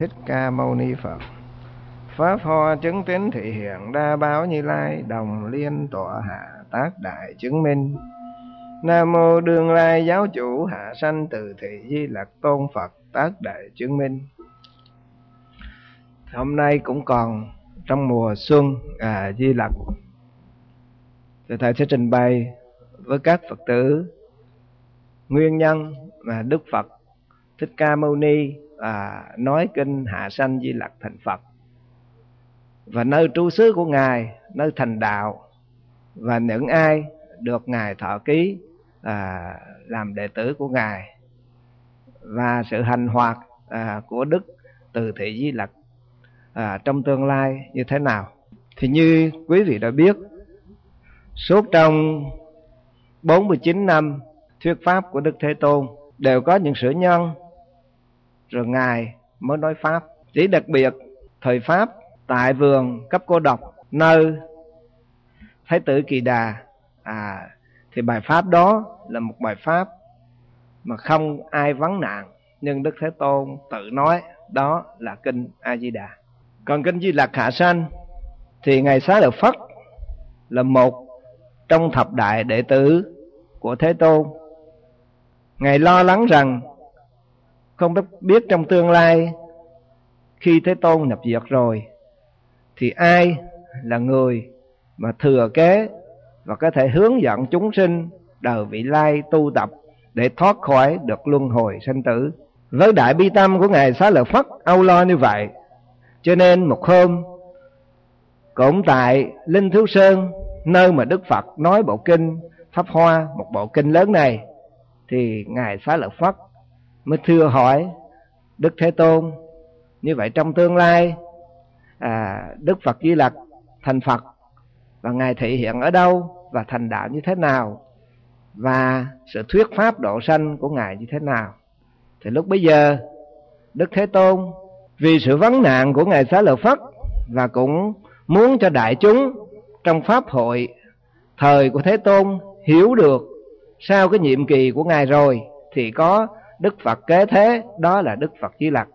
Thích Ca Mâu Ni Phật. Pháp hoa chứng tín thị hiện đa báo như lai Đồng liên tọa hạ tác đại chứng minh. Nam mô đương lai giáo chủ hạ sanh từ thị di lạc tôn Phật tác đại chứng minh. Hôm nay cũng còn trong mùa xuân à, Di Lặc. Thì Thầy sẽ trình bày với các Phật tử nguyên nhân mà Đức Phật Thích Ca Mâu Ni à, nói kinh hạ sanh di lặc thành phật. Và nơi trú xứ của ngài nơi thành đạo. Và những ai được ngài thọ ký à, làm đệ tử của ngài. Và sự hành hoạt à, của đức từ thị di lặc à, trong tương lai như thế nào? Thì như quý vị đã biết suốt trong 49 năm thuyết pháp của Đức Thế Tôn đều có những sự nhân rồi ngài mới nói pháp. Chỉ đặc biệt, thời pháp tại vườn cấp cô độc, nơi thái tử kỳ đà. À thì bài pháp đó là một bài pháp mà không ai vấn nạn nhưng đức thế tôn tự nói đó là kinh a di đà còn kinh di lặc hạ sanh, thì ngài xá lợi phất là một trong thập đại đệ tử của thế tôn. Ngài lo lắng rằng không biết trong tương lai, khi thế tôn nhập diệt rồi, thì ai là người mà thừa kế và có thể hướng dẫn chúng sinh đời vị lai tu tập để thoát khỏi được luân hồi sanh tử? Với đại bi tâm của ngài xá lợi phất, âu lo như vậy. Cho nên một hôm, cũng tại linh thiếu sơn, nơi mà đức phật nói bộ kinh pháp hoa, một bộ kinh lớn này, thì ngài xá lợi phất mới thưa hỏi đức thế tôn. Như vậy trong tương lai à, đức phật di lặc thành phật và ngài thị hiện ở đâu và thành đạo như thế nào và sự thuyết pháp độ sanh của ngài như thế nào. Thì lúc bấy giờ đức thế tôn vì sự vấn nạn của ngài xá lợi phất và cũng muốn cho đại chúng trong pháp hội thời của thế tôn hiểu được sau cái nhiệm kỳ của ngài rồi thì có Đức Phật kế thế đó là Đức Phật Di Lặc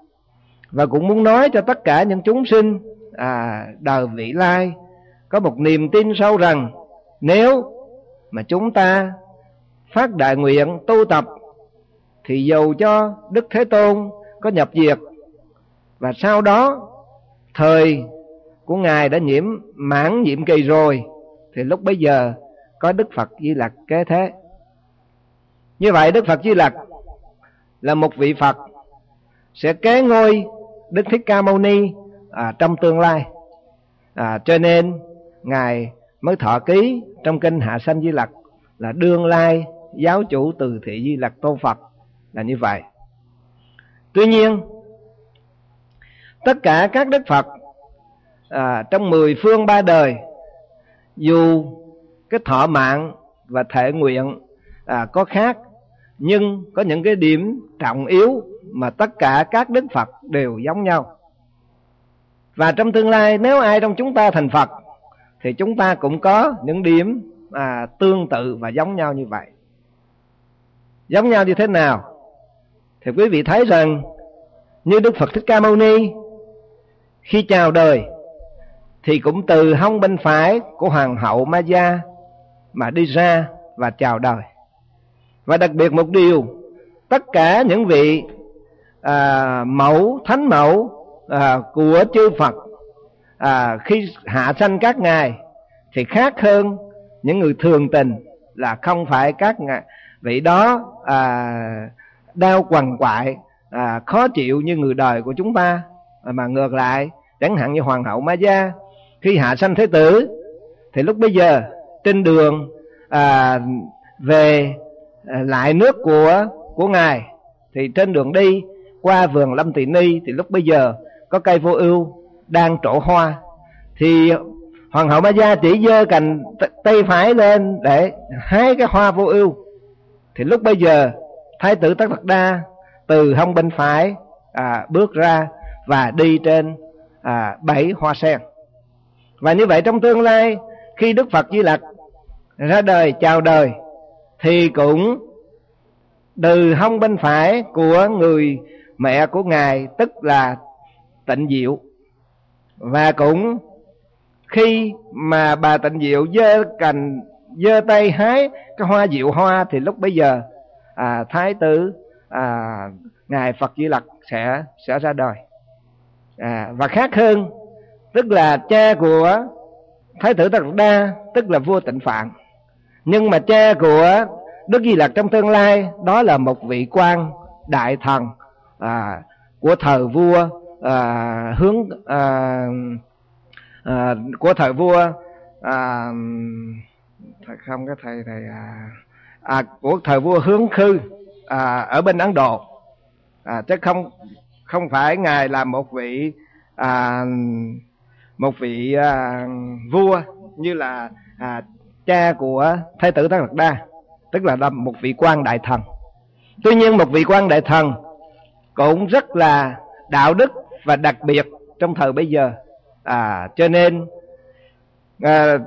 và cũng muốn nói cho tất cả những chúng sinh à, đời vị lai có một niềm tin sâu rằng nếu mà chúng ta phát đại nguyện tu tập thì dầu cho Đức Thế Tôn có nhập diệt và sau đó thời của ngài đã nhiễm mãn nhiệm kỳ rồi thì lúc bấy giờ có Đức Phật Di Lặc kế thế. Như vậy Đức Phật Di Lặc là một vị Phật sẽ kế ngôi Đức Thích Ca Mâu Ni à, trong tương lai. À, cho nên ngài mới thọ ký trong kinh Hạ Sanh Di Lặc là đương lai giáo chủ từ thị Di Lặc Tôn Phật là như vậy. Tuy nhiên tất cả các đức Phật à, trong mười phương ba đời dù cái thọ mạng và thể nguyện à, có khác nhưng có những cái điểm trọng yếu mà tất cả các đức Phật đều giống nhau. Và trong tương lai nếu ai trong chúng ta thành Phật thì chúng ta cũng có những điểm à, tương tự và giống nhau như vậy. Giống nhau như thế nào? Thì quý vị thấy rằng như Đức Phật Thích Ca Mâu Ni khi chào đời thì cũng từ hông bên phải của hoàng hậu Maya mà đi ra và chào đời và đặc biệt một điều tất cả những vị à, mẫu thánh mẫu à, của chư Phật à, khi hạ sanh các ngài thì khác hơn những người thường tình là không phải các ngài, vị đó à, đau quằn quại à, khó chịu như người đời của chúng ta. À, mà ngược lại chẳng hạn như hoàng hậu ma gia khi hạ sanh thế tử thì lúc bây giờ trên đường à, về Ờ, lại nước của của ngài. Thì trên đường đi qua vườn lâm tỳ ni thì lúc bây giờ có cây vô ưu đang trổ hoa. Thì hoàng hậu ma gia chỉ giơ cành tay phải lên để hái cái hoa vô ưu. Thì lúc bây giờ thái tử tất đạt đa từ hông bên phải à, bước ra và đi trên à, bảy hoa sen. Và như vậy trong tương lai khi đức phật di lặc ra đời chào đời thì cũng từ hông bên phải của người mẹ của ngài tức là tịnh diệu. Và cũng khi mà bà tịnh diệu giơ cành giơ tay hái cái hoa diệu hoa thì lúc bấy giờ à, thái tử à, ngài phật di lặc sẽ sẽ ra đời. À, và khác hơn tức là cha của thái tử Tất Đa tức là vua Tịnh Phạn nhưng mà cha của Đức Di Lặc trong tương lai đó là một vị quan đại thần à, của thời vua à, hướng à, à, của thời vua à, không cái thầy thầy à, à, của thời vua hướng khư à, ở bên Ấn Độ. À, chứ không không phải ngài là một vị à, một vị à, vua như là à, cha của thái tử Tất Đạt Đa tức là một vị quan đại thần. Tuy nhiên một vị quan đại thần cũng rất là đạo đức và đặc biệt trong thời bây giờ. À cho nên à,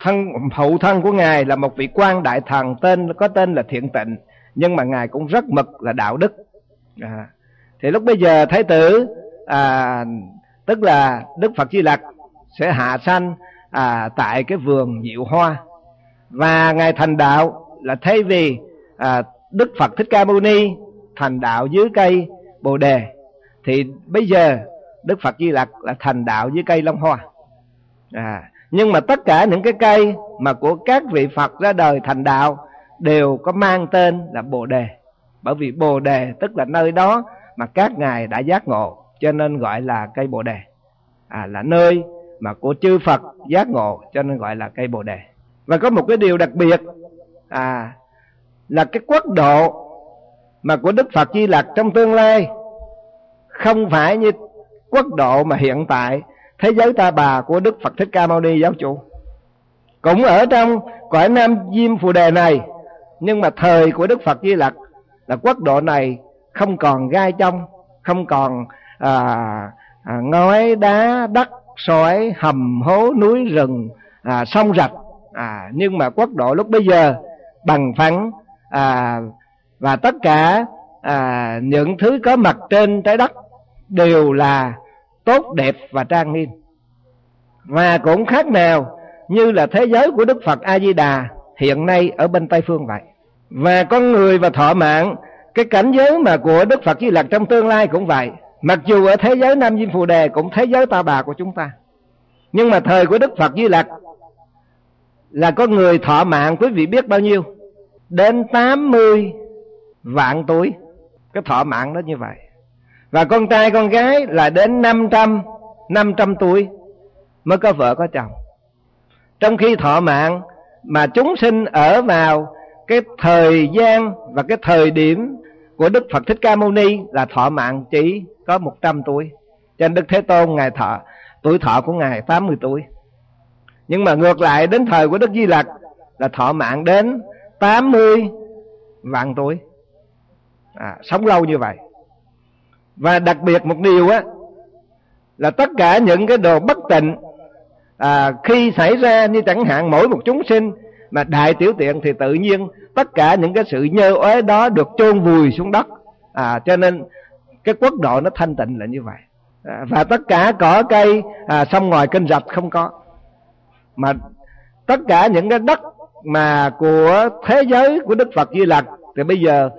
thân hậu thân của ngài là một vị quan đại thần tên có tên là thiện tịnh nhưng mà ngài cũng rất mực là đạo đức. À, thì lúc bây giờ thái tử à, tức là đức phật di lặc sẽ hạ sanh à, tại cái vườn diệu hoa. Và ngài thành đạo là thay vì à, đức phật thích ca mâu ni thành đạo dưới cây bồ đề. Thì bây giờ đức phật di lặc là thành đạo dưới cây long hoa. À, nhưng mà tất cả những cái cây mà của các vị phật ra đời thành đạo đều có mang tên là bồ đề. Bởi vì bồ đề tức là nơi đó mà các ngài đã giác ngộ cho nên gọi là cây bồ đề. À, là nơi mà của chư Phật giác ngộ cho nên gọi là cây bồ đề. Và có một cái điều đặc biệt à là cái quốc độ mà của Đức Phật Di Lặc trong tương lai không phải như quốc độ mà hiện tại thế giới ta bà của Đức Phật Thích Ca Mâu Ni giáo chủ. Cũng ở trong cõi Nam Diêm Phù Đề này nhưng mà thời của Đức Phật Di Lặc là quốc độ này không còn gai trong không còn à, à, ngói đá đất sỏi hầm hố núi rừng à, sông rạch. À, nhưng mà quốc độ lúc bây giờ bằng phẳng à, và tất cả à, những thứ có mặt trên trái đất đều là tốt đẹp và trang nghiêm. Và cũng khác nào như là thế giới của Đức Phật A Di Đà hiện nay ở bên Tây phương vậy. Và con người và thọ mạng cái cảnh giới mà của Đức Phật Di Lặc trong tương lai cũng vậy mặc dù ở thế giới Nam Diêm Phù Đề cũng thế giới ta bà của chúng ta, nhưng mà thời của Đức Phật Di Lặc là có người thọ mạng, quý vị biết bao nhiêu? Đến 80 vạn tuổi. Cái thọ mạng đó như vậy. Và con trai, con gái là đến 500 500 tuổi mới có vợ, có chồng. Trong khi thọ mạng mà chúng sinh ở vào cái thời gian và cái thời điểm của Đức Phật Thích Ca Mâu Ni là thọ mạng chỉ có 100 tuổi. Cho nên Đức Thế Tôn Ngài thọ, tuổi thọ của Ngài 80 tuổi. Nhưng mà ngược lại đến thời của Đức Di Lặc là thọ mạng đến 80 vạn tuổi. À, sống lâu như vậy. Và đặc biệt một điều á là tất cả những cái đồ bất tịnh à, khi xảy ra như chẳng hạn mỗi một chúng sinh mà đại tiểu tiện thì tự nhiên tất cả những cái sự nhơ uế đó được chôn vùi xuống đất. À, cho nên cái quốc độ nó thanh tịnh là như vậy. À, và tất cả cỏ cây à, sông ngoài kênh rạch không có. Mà tất cả những cái đất mà của thế giới của Đức Phật Di Lặc thì bây giờ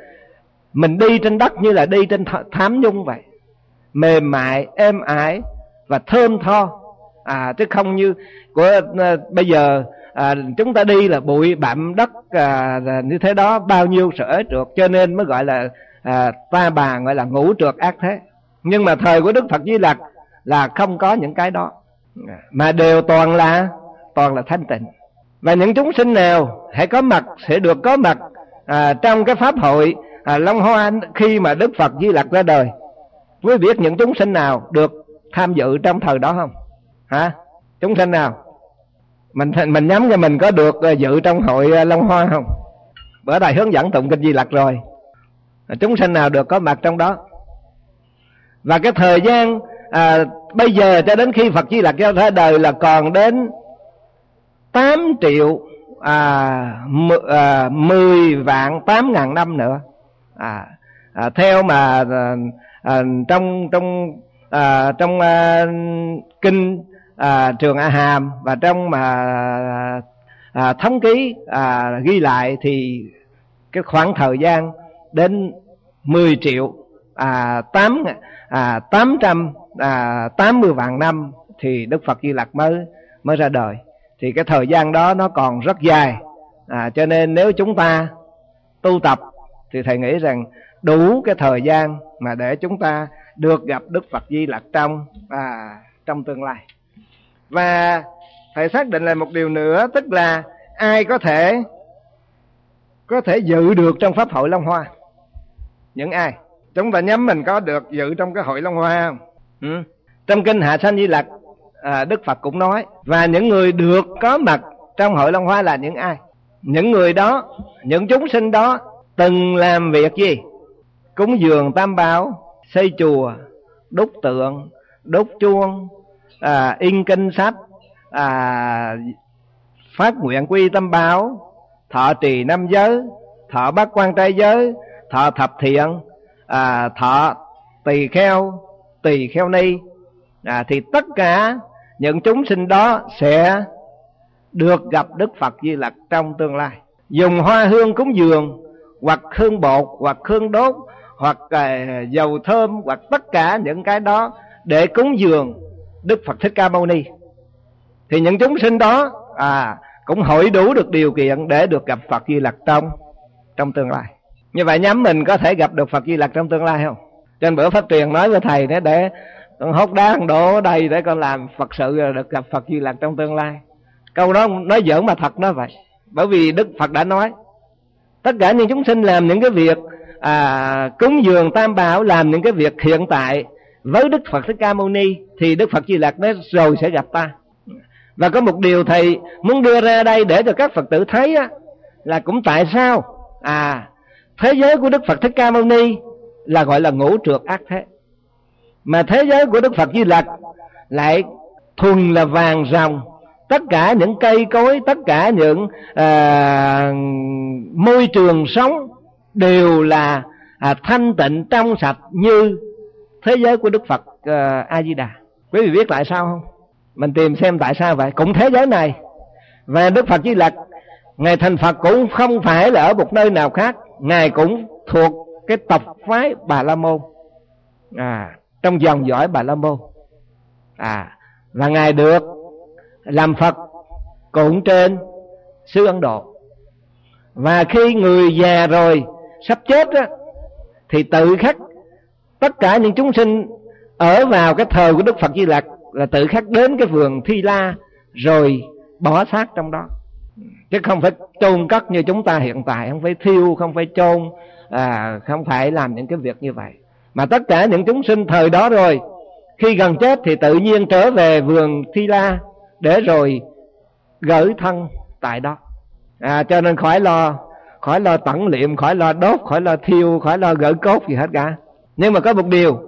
mình đi trên đất như là đi trên thám nhung vậy. Mềm mại êm ái và thơm tho. À chứ không như của à, bây giờ à, chúng ta đi là bụi bặm đất à, như thế đó bao nhiêu sở trượt cho nên mới gọi là à, ta bà gọi là ngũ trượt ác thế. Nhưng mà thời của đức phật di lặc là không có những cái đó. Mà đều toàn là toàn là thanh tịnh. Và những chúng sinh nào hãy có mặt sẽ được có mặt à, trong cái pháp hội à, long hoa khi mà đức phật di lặc ra đời. Quý biết những chúng sinh nào được tham dự trong thời đó không? Hả? Chúng sinh nào? Mình mình nhắm cho mình có được ờ, dự trong hội ờ, Long Hoa không? Bữa đài hướng dẫn tụng kinh Di Lặc rồi. Chúng sinh nào được có mặt trong đó. Và cái thời gian à, bây giờ cho đến khi Phật Di Lặc ra đời là còn đến 8 triệu à, m, à, 10 vạn 8 ngàn năm nữa. À, à, theo mà à, à, trong trong à, trong à, kinh à, trường a hàm và trong mà à, thống ký à, ghi lại thì cái khoảng thời gian đến 10 triệu à, 8 à, 800 à, 80 vạn năm thì Đức Phật Di Lặc mới mới ra đời. Thì cái thời gian đó nó còn rất dài. À, cho nên nếu chúng ta tu tập thì thầy nghĩ rằng đủ cái thời gian mà để chúng ta được gặp Đức Phật Di Lặc trong à, trong tương lai và phải xác định là một điều nữa tức là ai có thể có thể dự được trong pháp hội Long Hoa? Những ai? Chúng ta nhắm mình có được dự trong cái hội Long Hoa không? Ừ. trong kinh Hạ Sanh Di Lặc à, Đức Phật cũng nói và những người được có mặt trong hội Long Hoa là những ai? Những người đó những chúng sinh đó từng làm việc gì? Cúng dường tam bảo xây chùa đúc tượng đúc chuông à, in kinh sách à, phát nguyện quy tâm báo thọ trì năm giới thọ bát quan trai giới thọ thập thiện à, thọ tỳ kheo tỳ kheo ni à, thì tất cả những chúng sinh đó sẽ được gặp Đức Phật Di Lặc trong tương lai. Dùng hoa hương cúng dường hoặc hương bột hoặc hương đốt hoặc à, dầu thơm hoặc tất cả những cái đó để cúng dường Đức Phật Thích Ca Mâu Ni. Thì những chúng sinh đó à cũng hội đủ được điều kiện để được gặp Phật Di Lặc trong trong tương lai. Như vậy nhắm mình có thể gặp được Phật Di Lặc trong tương lai không? Trên bữa pháp truyền nói với thầy để để con hốt đá đổ ở đây để con làm Phật sự được gặp Phật Di Lặc trong tương lai câu đó nói giỡn mà thật nó vậy bởi vì Đức Phật đã nói tất cả những chúng sinh làm những cái việc à, cúng dường tam bảo làm những cái việc hiện tại với Đức Phật Thích Ca Mâu Ni thì Đức Phật Di Lặc nói rồi sẽ gặp ta. Và có một điều thầy muốn đưa ra đây để cho các Phật tử thấy á, là cũng tại sao? À thế giới của Đức Phật Thích Ca Mâu Ni là gọi là ngũ trượt ác thế. Mà thế giới của đức phật di lặc lại thuần là vàng ròng. Tất cả những cây cối tất cả những à, môi trường sống đều là à, thanh tịnh trong sạch như thế giới của đức phật ờ, uh, a di đà quý vị biết tại sao không? Mình tìm xem tại sao vậy. Cũng thế giới này và đức phật di lặc ngài thành phật cũng không phải là ở một nơi nào khác. Ngài cũng thuộc cái tộc phái bà la môn. À trong dòng dõi bà la môn. À và ngài được làm phật cũng trên xứ ấn độ. Và khi người già rồi sắp chết á, thì tự khắc tất cả những chúng sinh ở vào cái thời của đức phật di lặc là tự khắc đến cái vườn thi la rồi bỏ xác trong đó. Chứ không phải chôn cất như chúng ta hiện tại không phải thiêu không phải chôn à, không phải làm những cái việc như vậy. Mà tất cả những chúng sinh thời đó rồi khi gần chết thì tự nhiên trở về vườn thi la để rồi gửi thân tại đó. À, cho nên khỏi lo khỏi lo tẩn liệm khỏi lo đốt khỏi lo thiêu khỏi lo gỡ cốt gì hết cả nhưng mà có một điều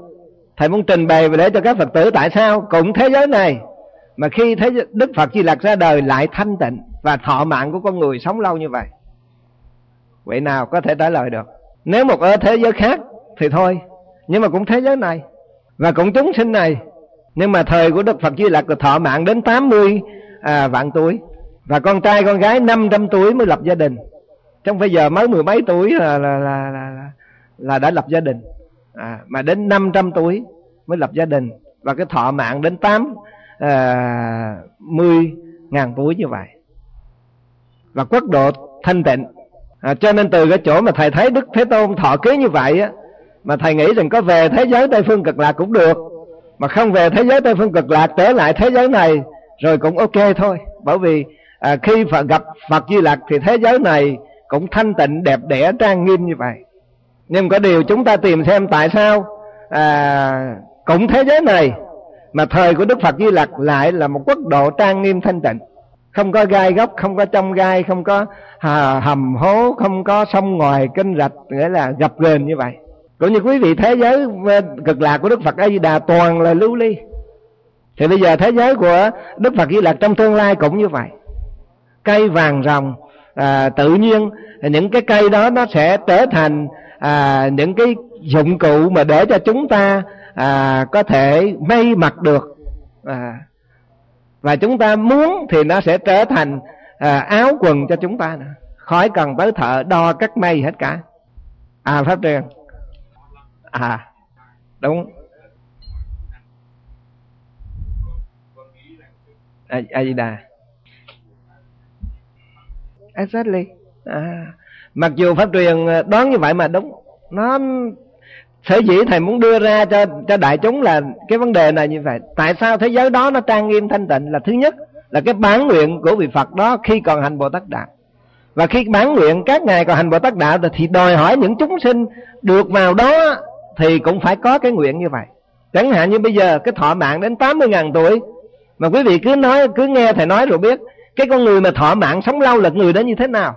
thầy muốn trình bày để cho các phật tử tại sao cũng thế giới này mà khi thế đức phật di lặc ra đời lại thanh tịnh và thọ mạng của con người sống lâu như vậy? Vậy nào có thể trả lời được. Nếu một ở thế giới khác thì thôi nhưng mà cũng thế giới này và cũng chúng sinh này. Nhưng mà thời của Đức Phật Di Lặc là thọ mạng đến 80 à, vạn tuổi và con trai con gái 500 tuổi mới lập gia đình. Trong bây giờ mới mười mấy tuổi là là, là, là, là đã lập gia đình à, mà đến 500 tuổi mới lập gia đình. Và cái thọ mạng đến tám, à, 10 ngàn tuổi như vậy. Và quốc độ thanh tịnh. À, cho nên từ cái chỗ mà thầy thấy Đức Thế Tôn thọ ký như vậy á mà thầy nghĩ rằng có về thế giới tây phương cực lạc cũng được. Mà không về thế giới tây phương cực lạc trở lại thế giới này rồi cũng ok thôi. Bởi vì à, khi Phật gặp Phật Di Lặc thì thế giới này cũng thanh tịnh đẹp đẽ trang nghiêm như vậy nhưng có điều chúng ta tìm xem tại sao à, cũng thế giới này mà thời của Đức Phật Di Lặc lại là một quốc độ trang nghiêm thanh tịnh. Không có gai góc không có trong gai không có hà, hầm hố không có sông ngoài kênh rạch nghĩa là gập ghềnh như vậy. Cũng như quý vị thế giới à, cực lạc của đức phật a di đà toàn là lưu ly. Thì bây giờ thế giới của đức phật di lặc trong tương lai cũng như vậy. Cây vàng rồng à, tự nhiên những cái cây đó nó sẽ trở thành à, những cái dụng cụ mà để cho chúng ta à, có thể may mặc được. À, và chúng ta muốn thì nó sẽ trở thành à, áo quần cho chúng ta nữa. Khỏi cần tới thợ đo cắt may hết cả. À pháp truyền à đúng. A, di đà. Exactly. À, mặc dù pháp truyền ờ, đoán như vậy mà đúng. Nó sở dĩ thầy muốn đưa ra cho cho đại chúng là cái vấn đề này như vậy. Tại sao thế giới đó nó trang nghiêm thanh tịnh là thứ nhất, là cái bán nguyện của vị phật đó khi còn hành bồ tát đạo. Và khi bán nguyện các ngài còn hành bồ tát đạo thì đòi hỏi những chúng sinh được vào đó thì cũng phải có cái nguyện như vậy. Chẳng hạn như bây giờ, cái thọ mạng đến 80.000 tuổi, mà quý vị cứ nói, cứ nghe thầy nói rồi biết, cái con người mà thọ mạng sống lâu là người đó như thế nào?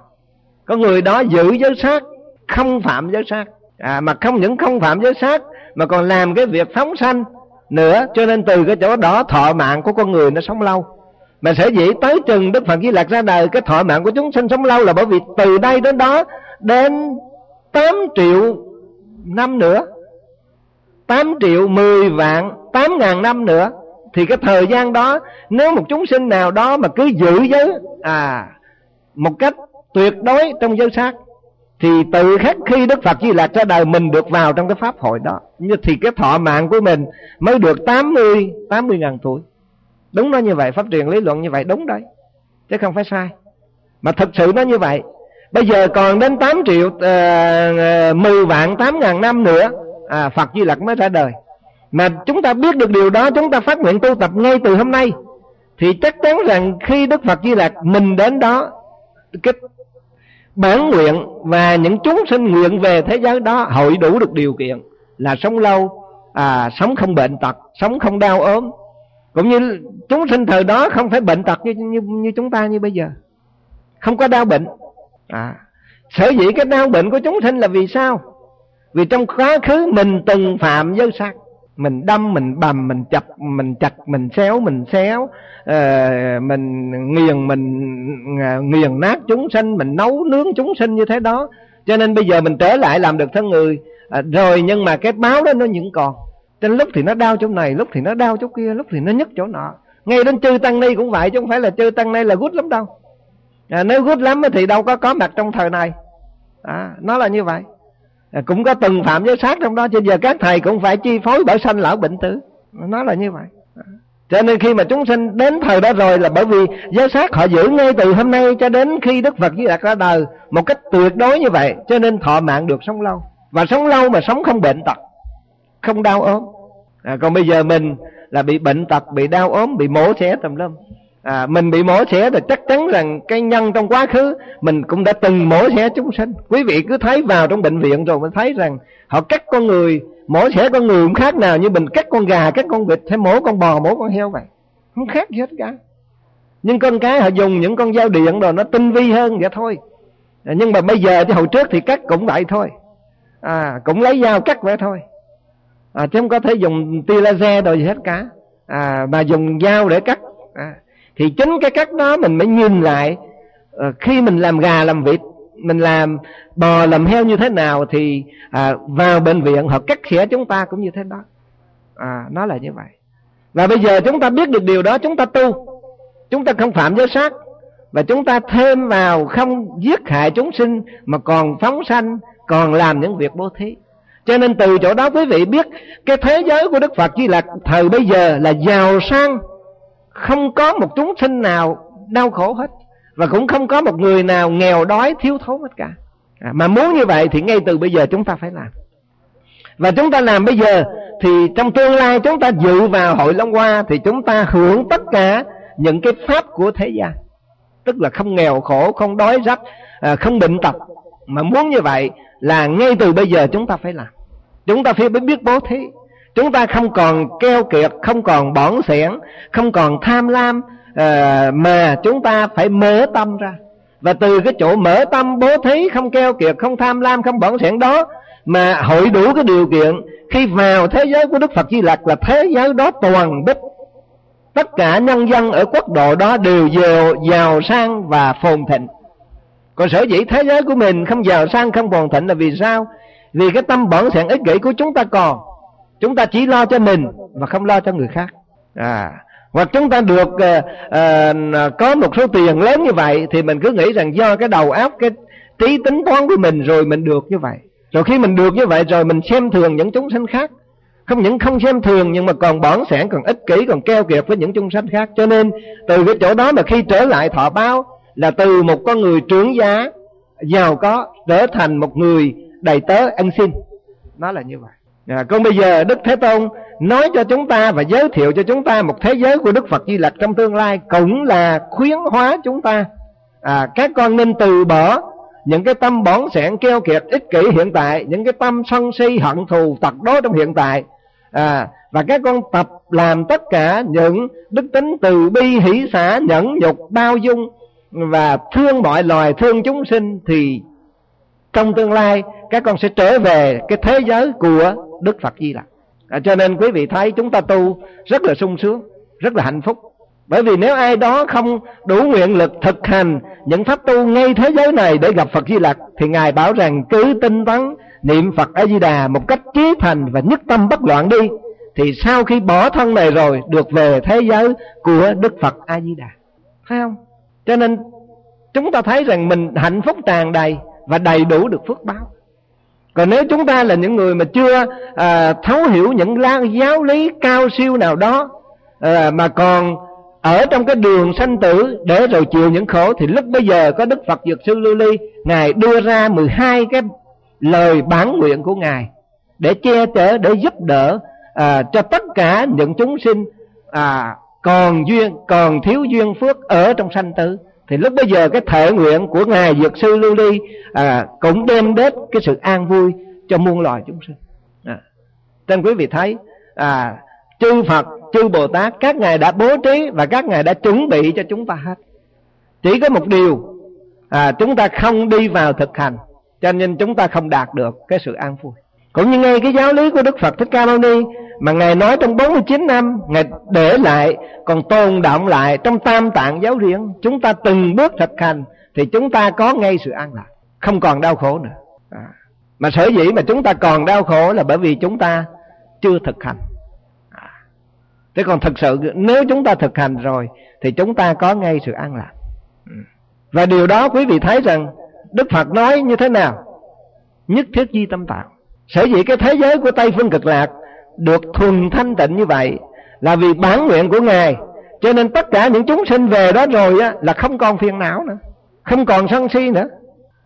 Có người đó giữ giới sát không phạm giới sát à, mà không những không phạm giới sát mà còn làm cái việc phóng sanh nữa. Cho nên từ cái chỗ đó thọ mạng của con người nó sống lâu. Mà sở dĩ tới chừng đức phật di lặc ra đời cái thọ mạng của chúng sinh sống lâu là bởi vì từ đây đến đó đến 8 triệu năm nữa. 8 triệu 10 vạn 8 ngàn năm nữa. Thì cái thời gian đó nếu một chúng sinh nào đó mà cứ giữ giới à một cách tuyệt đối trong giới sát thì tự khắc khi Đức Phật Di Lặc ra đời mình được vào trong cái pháp hội đó. Như thì cái thọ mạng của mình mới được 80 80 ngàn tuổi. Đúng nó như vậy pháp truyền lý luận như vậy đúng đấy. Chứ không phải sai. Mà thực sự nó như vậy. Bây giờ còn đến 8 triệu ờ, ờ, uh, 10 vạn 8 ngàn năm nữa à, Phật Di Lặc mới ra đời. Mà chúng ta biết được điều đó chúng ta phát nguyện tu tập ngay từ hôm nay thì chắc chắn rằng khi Đức Phật Di Lặc mình đến đó cái bản nguyện và những chúng sinh nguyện về thế giới đó hội đủ được điều kiện là sống lâu à, sống không bệnh tật sống không đau ốm. Cũng như chúng sinh thời đó không phải bệnh tật như, như, như chúng ta như bây giờ. Không có đau bệnh. À, sở dĩ cái đau bệnh của chúng sinh là vì sao? Vì trong quá khứ mình từng phạm giới sát mình đâm mình bầm mình chặt mình chặt mình xéo mình xéo uh, mình nghiền mình uh, nghiền nát chúng sinh mình nấu nướng chúng sinh như thế đó. Cho nên bây giờ mình trở lại làm được thân người. Uh, rồi nhưng mà cái báo đó nó vẫn còn. Trên lúc thì nó đau chỗ này lúc thì nó đau chỗ kia lúc thì nó nhức chỗ nọ. Ngay đến chư tăng ni cũng vậy chứ không phải là chư tăng ni là gút lắm đâu. À, nếu gút lắm thì đâu có có mặt trong thời này. À, nó là như vậy. À, cũng có từng phạm giới sát trong đó cho giờ các thầy cũng phải chi phối bởi sanh lão bệnh tử. Nó là như vậy. À, cho nên khi mà chúng sinh đến thời đó rồi là bởi vì giới sát họ giữ ngay từ hôm nay cho đến khi Đức Phật Di Lặc ra đời một cách tuyệt đối như vậy cho nên thọ mạng được sống lâu. Và sống lâu mà sống không bệnh tật không đau ốm. À, còn bây giờ mình là bị bệnh tật bị đau ốm bị mổ xẻ tùm lum à, mình bị mổ xẻ thì chắc chắn rằng cái nhân trong quá khứ mình cũng đã từng mổ xẻ chúng sinh. Quý vị cứ thấy vào trong bệnh viện rồi mới thấy rằng họ cắt con người mổ xẻ con người cũng khác nào như mình cắt con gà cắt con vịt hay mổ con bò mổ con heo vậy. Không khác gì hết cả. Nhưng con cái họ dùng những con dao điện rồi nó tinh vi hơn vậy thôi. À, nhưng mà bây giờ chứ hồi trước thì cắt cũng vậy thôi. À, cũng lấy dao cắt vậy thôi. À, chứ không có thể dùng tia laser đồ gì hết cả. À, mà dùng dao để cắt. À, thì chính cái cách đó mình mới nhìn lại à, khi mình làm gà làm vịt mình làm bò làm heo như thế nào thì à, vào bệnh viện họ cắt khỉa chúng ta cũng như thế đó. À, nó là như vậy. Và bây giờ chúng ta biết được điều đó chúng ta tu chúng ta không phạm giới sát và chúng ta thêm vào không giết hại chúng sinh mà còn phóng sanh còn làm những việc bố thí. Cho nên từ chỗ đó quý vị biết cái thế giới của Đức Phật chỉ là thời bây giờ là giàu sang không có một chúng sinh nào đau khổ hết và cũng không có một người nào nghèo đói thiếu thốn hết cả. À, mà muốn như vậy thì ngay từ bây giờ chúng ta phải làm. Và chúng ta làm bây giờ thì trong tương lai chúng ta dự vào hội Long Hoa thì chúng ta hưởng tất cả những cái pháp của thế gian. Tức là không nghèo khổ không đói rách à, không bệnh tật. Mà muốn như vậy là ngay từ bây giờ chúng ta phải làm. Chúng ta phải biết bố thí chúng ta không còn keo kiệt không còn bỏng xẻn không còn tham lam à, mà chúng ta phải mở tâm ra. Và từ cái chỗ mở tâm bố thí không keo kiệt không tham lam không bỏng xẻn đó mà hội đủ cái điều kiện khi vào thế giới của đức phật di lặc là thế giới đó toàn bích. Tất cả nhân dân ở quốc độ đó đều giàu, giàu sang và phồn thịnh. Còn sở dĩ thế giới của mình không giàu sang không phồn thịnh là vì sao? Vì cái tâm bẩn sẻn ích kỷ của chúng ta còn chúng ta chỉ lo cho mình mà không lo cho người khác. À hoặc chúng ta được uh, uh, có một số tiền lớn như vậy thì mình cứ nghĩ rằng do cái đầu óc cái trí tính toán của mình rồi mình được như vậy. Rồi khi mình được như vậy rồi mình xem thường những chúng sanh khác. Không những không xem thường nhưng mà còn bỏn sẻn còn ích kỷ còn keo kiệt với những chúng sanh khác. Cho nên từ cái chỗ đó mà khi trở lại thọ báo là từ một con người trưởng giá giàu có trở thành một người đầy tớ ăn xin. Nó là như vậy à, còn bây giờ đức thế tôn nói cho chúng ta và giới thiệu cho chúng ta một thế giới của đức phật di lặc trong tương lai cũng là khuyến hóa chúng ta. À, các con nên từ bỏ những cái tâm bỏng sẻn keo kiệt ích kỷ hiện tại những cái tâm sân si hận thù tật đối trong hiện tại. À, và các con tập làm tất cả những đức tính từ bi hỷ xã nhẫn nhục bao dung và thương mọi loài thương chúng sinh thì trong tương lai các con sẽ trở về cái thế giới của Đức Phật Di Lặc. À, cho nên quý vị thấy chúng ta tu rất là sung sướng, rất là hạnh phúc. Bởi vì nếu ai đó không đủ nguyện lực thực hành những pháp tu ngay thế giới này để gặp Phật Di Lặc thì Ngài bảo rằng cứ tinh tấn niệm Phật A Di Đà một cách chí thành và nhất tâm bất loạn đi thì sau khi bỏ thân này rồi được về thế giới của Đức Phật A Di Đà. Phải không? Cho nên chúng ta thấy rằng mình hạnh phúc tràn đầy và đầy đủ được phước báo. Còn nếu chúng ta là những người mà chưa à, thấu hiểu những giáo lý cao siêu nào đó à, mà còn ở trong cái đường sanh tử để rồi chịu những khổ thì lúc bây giờ có Đức Phật Dược Sư Lưu Ly Ngài đưa ra 12 cái lời bản nguyện của Ngài để che chở, để giúp đỡ à, cho tất cả những chúng sinh à, còn duyên, còn thiếu duyên phước ở trong sanh tử thì lúc bây giờ cái thể nguyện của ngài dược sư lưu ly à, cũng đem đến cái sự an vui cho muôn loài chúng sinh à. nên quý vị thấy à, chư phật chư bồ tát các ngài đã bố trí và các ngài đã chuẩn bị cho chúng ta hết chỉ có một điều à, chúng ta không đi vào thực hành cho nên chúng ta không đạt được cái sự an vui cũng như ngay cái giáo lý của đức phật thích ca mâu ni, mà Ngài nói trong 49 năm, Ngài để lại, còn tồn động lại trong tam tạng giáo riêng Chúng ta từng bước thực hành, Thì chúng ta có ngay sự an lạc, Không còn đau khổ nữa à. Mà sở dĩ mà chúng ta còn đau khổ Là bởi vì chúng ta chưa thực hành à. Thế còn thực sự, nếu chúng ta thực hành rồi, Thì chúng ta có ngay sự an lạc. Ừ. Và điều đó quý vị thấy rằng Đức Phật nói như thế nào Nhất thiết di tâm tạo Sở dĩ cái thế giới của Tây Phương Cực Lạc được thuần thanh tịnh như vậy là vì bản nguyện của ngài. Cho nên tất cả những chúng sinh về đó rồi á là không còn phiền não nữa không còn sân si nữa.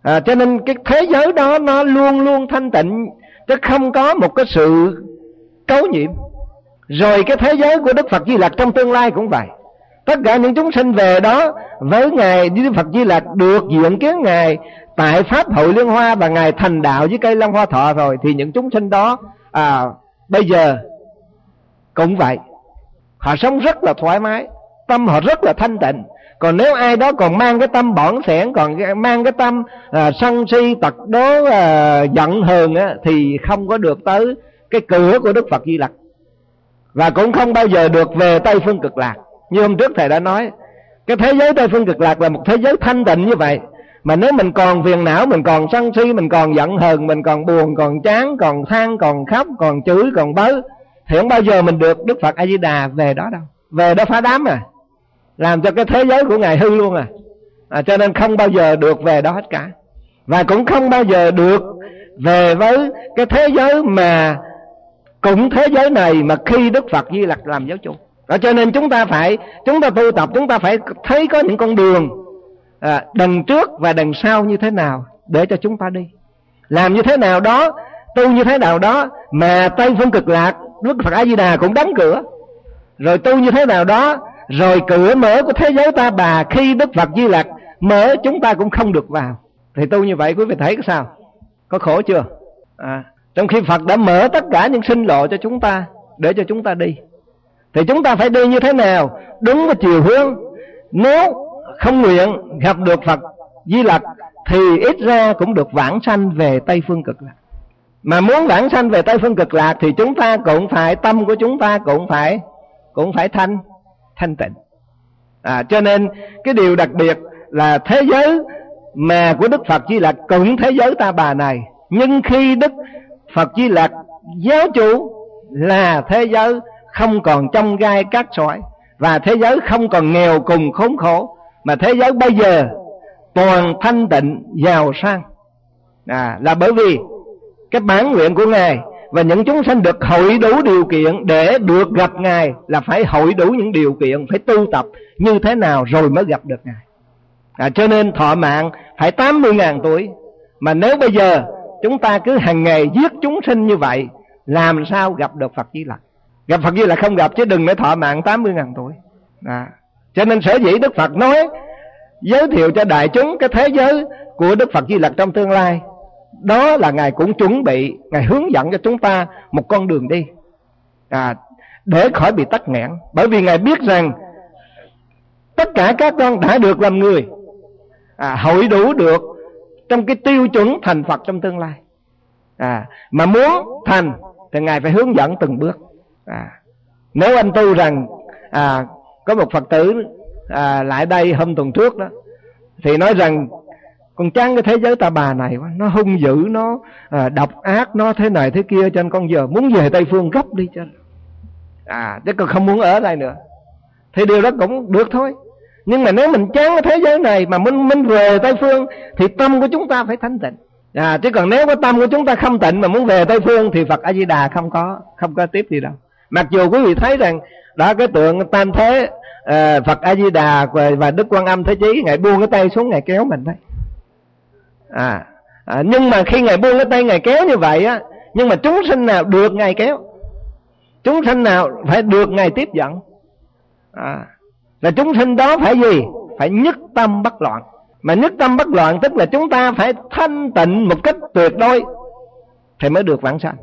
À, cho nên cái thế giới đó nó luôn luôn thanh tịnh chứ không có một cái sự cấu nhiễm. Rồi cái thế giới của đức phật di lặc trong tương lai cũng vậy. Tất cả những chúng sinh về đó với ngài đức phật di lặc được diện kiến ngài tại pháp hội liên hoa và ngài thành đạo với cây long hoa thọ rồi thì những chúng sinh đó à, bây giờ cũng vậy. Họ sống rất là thoải mái tâm họ rất là thanh tịnh. Còn nếu ai đó còn mang cái tâm bỏn sẻn còn mang cái tâm à, sân si tật đố à, giận hờn á, thì không có được tới cái cửa của đức phật di lặc. Và cũng không bao giờ được về tây phương cực lạc. Như hôm trước thầy đã nói cái thế giới tây phương cực lạc là một thế giới thanh tịnh như vậy mà nếu mình còn phiền não, mình còn sân si, mình còn giận hờn, mình còn buồn, còn chán, còn than, còn khóc, còn chửi, còn bớ thì không bao giờ mình được đức phật a di đà về đó đâu. Về đó phá đám à. Làm cho cái thế giới của ngài hư luôn à. à cho nên không bao giờ được về đó hết cả. Và cũng không bao giờ được về với cái thế giới mà, cũng thế giới này mà khi đức phật di lặc làm giáo chủ. Đó cho nên chúng ta phải, chúng ta tu tập, chúng ta phải thấy có những con đường à, đằng trước và đằng sau như thế nào để cho chúng ta đi? Làm như thế nào đó tu như thế nào đó mà tây phương cực lạc đức phật a di đà cũng đóng cửa. Rồi tu như thế nào đó rồi cửa mở của thế giới ta bà khi đức phật di lặc mở chúng ta cũng không được vào. Thì tu như vậy quý vị thấy có sao? Có khổ chưa? À, trong khi phật đã mở tất cả những sinh lộ cho chúng ta để cho chúng ta đi thì chúng ta phải đi như thế nào? Đúng với chiều hướng. Nếu không nguyện gặp được Phật Di Lặc thì ít ra cũng được vãng sanh về Tây Phương Cực Lạc. Mà muốn vãng sanh về Tây Phương Cực Lạc thì chúng ta cũng phải tâm của chúng ta cũng phải cũng phải thanh thanh tịnh. À, cho nên cái điều đặc biệt là thế giới mà của Đức Phật Di Lặc cũng thế giới ta bà này. Nhưng khi Đức Phật Di Lặc giáo chủ là thế giới không còn trong gai cát sỏi và thế giới không còn nghèo cùng khốn khổ mà thế giới bây giờ toàn thanh tịnh giàu sang. À, là bởi vì cái bản nguyện của ngài và những chúng sanh được hội đủ điều kiện để được gặp ngài là phải hội đủ những điều kiện phải tu tập như thế nào rồi mới gặp được ngài. À, cho nên thọ mạng phải 80.000 tuổi. Mà nếu bây giờ chúng ta cứ hàng ngày giết chúng sinh như vậy làm sao gặp được Phật Di Lặc? Gặp Phật Di Lặc không gặp chứ đừng để thọ mạng 80.000 tuổi. À cho nên sở dĩ Đức Phật nói giới thiệu cho đại chúng cái thế giới của Đức Phật Di Lặc trong tương lai đó là ngài cũng chuẩn bị ngài hướng dẫn cho chúng ta một con đường đi. À, để khỏi bị tắc nghẽn. Bởi vì ngài biết rằng tất cả các con đã được làm người à, hội đủ được trong cái tiêu chuẩn thành Phật trong tương lai. À, mà muốn thành thì ngài phải hướng dẫn từng bước. À, nếu anh tu rằng à, có một Phật tử à, lại đây hôm tuần trước đó thì nói rằng con chán cái thế giới ta bà này quá nó hung dữ nó à, độc ác nó thế này thế kia cho nên con giờ muốn về tây phương gấp đi cho à chứ còn không muốn ở đây nữa. Thì điều đó cũng được thôi. Nhưng mà nếu mình chán cái thế giới này mà mình mình về tây phương thì tâm của chúng ta phải thanh tịnh. À chứ còn nếu cái tâm của chúng ta không tịnh mà muốn về tây phương thì phật a di đà không có không có tiếp gì đâu. Mặc dù quý vị thấy rằng đó cái tượng tam thế à, phật a di đà và đức quan âm thế chí ngài buông cái tay xuống ngài kéo mình đấy. À, à nhưng mà khi ngài buông cái tay ngài kéo như vậy á nhưng mà chúng sinh nào được ngài kéo? Chúng sinh nào phải được ngài tiếp dẫn? À, là chúng sinh đó phải gì? Phải nhất tâm bất loạn. Mà nhất tâm bất loạn tức là chúng ta phải thanh tịnh một cách tuyệt đối thì mới được vãng sanh.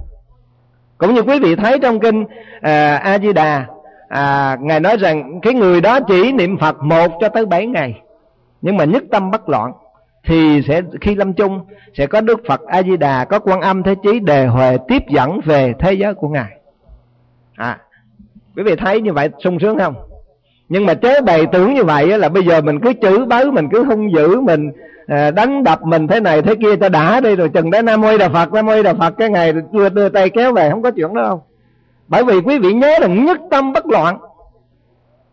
Cũng như quý vị thấy trong kinh ờ, à, a di đà à, ngài nói rằng cái người đó chỉ niệm phật một cho tới bảy ngày. Nhưng mà nhất tâm bất loạn thì sẽ khi lâm chung sẽ có đức phật a di đà có quan âm thế chí đề huệ tiếp dẫn về thế giới của ngài. À quý vị thấy như vậy sung sướng không? Nhưng mà chế bày tưởng như vậy là bây giờ mình cứ chửi bới mình cứ hung dữ mình à, đánh đập mình thế này thế kia cho đã đi rồi chừng đó nam mô đà phật nam mô đà phật cái ngày đưa, đưa tay kéo về không có chuyện đó đâu bởi vì quý vị nhớ là nhất tâm bất loạn.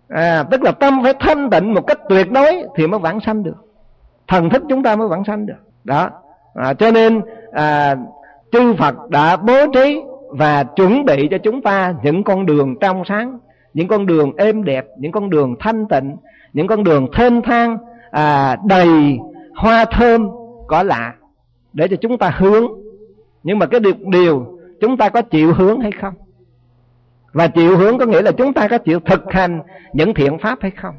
À, tức là tâm phải thanh tịnh một cách tuyệt đối thì mới vãng sanh được. Thần thức chúng ta mới vãng sanh được. Đó. À, cho nên à, chư Phật đã bố trí và chuẩn bị cho chúng ta những con đường trong sáng những con đường êm đẹp những con đường thanh tịnh những con đường thênh thang à, đầy hoa thơm cỏ lạ để cho chúng ta hướng. Nhưng mà cái điều, điều chúng ta có chịu hướng hay không? Và chịu hướng có nghĩa là chúng ta có chịu thực hành những thiện pháp hay không.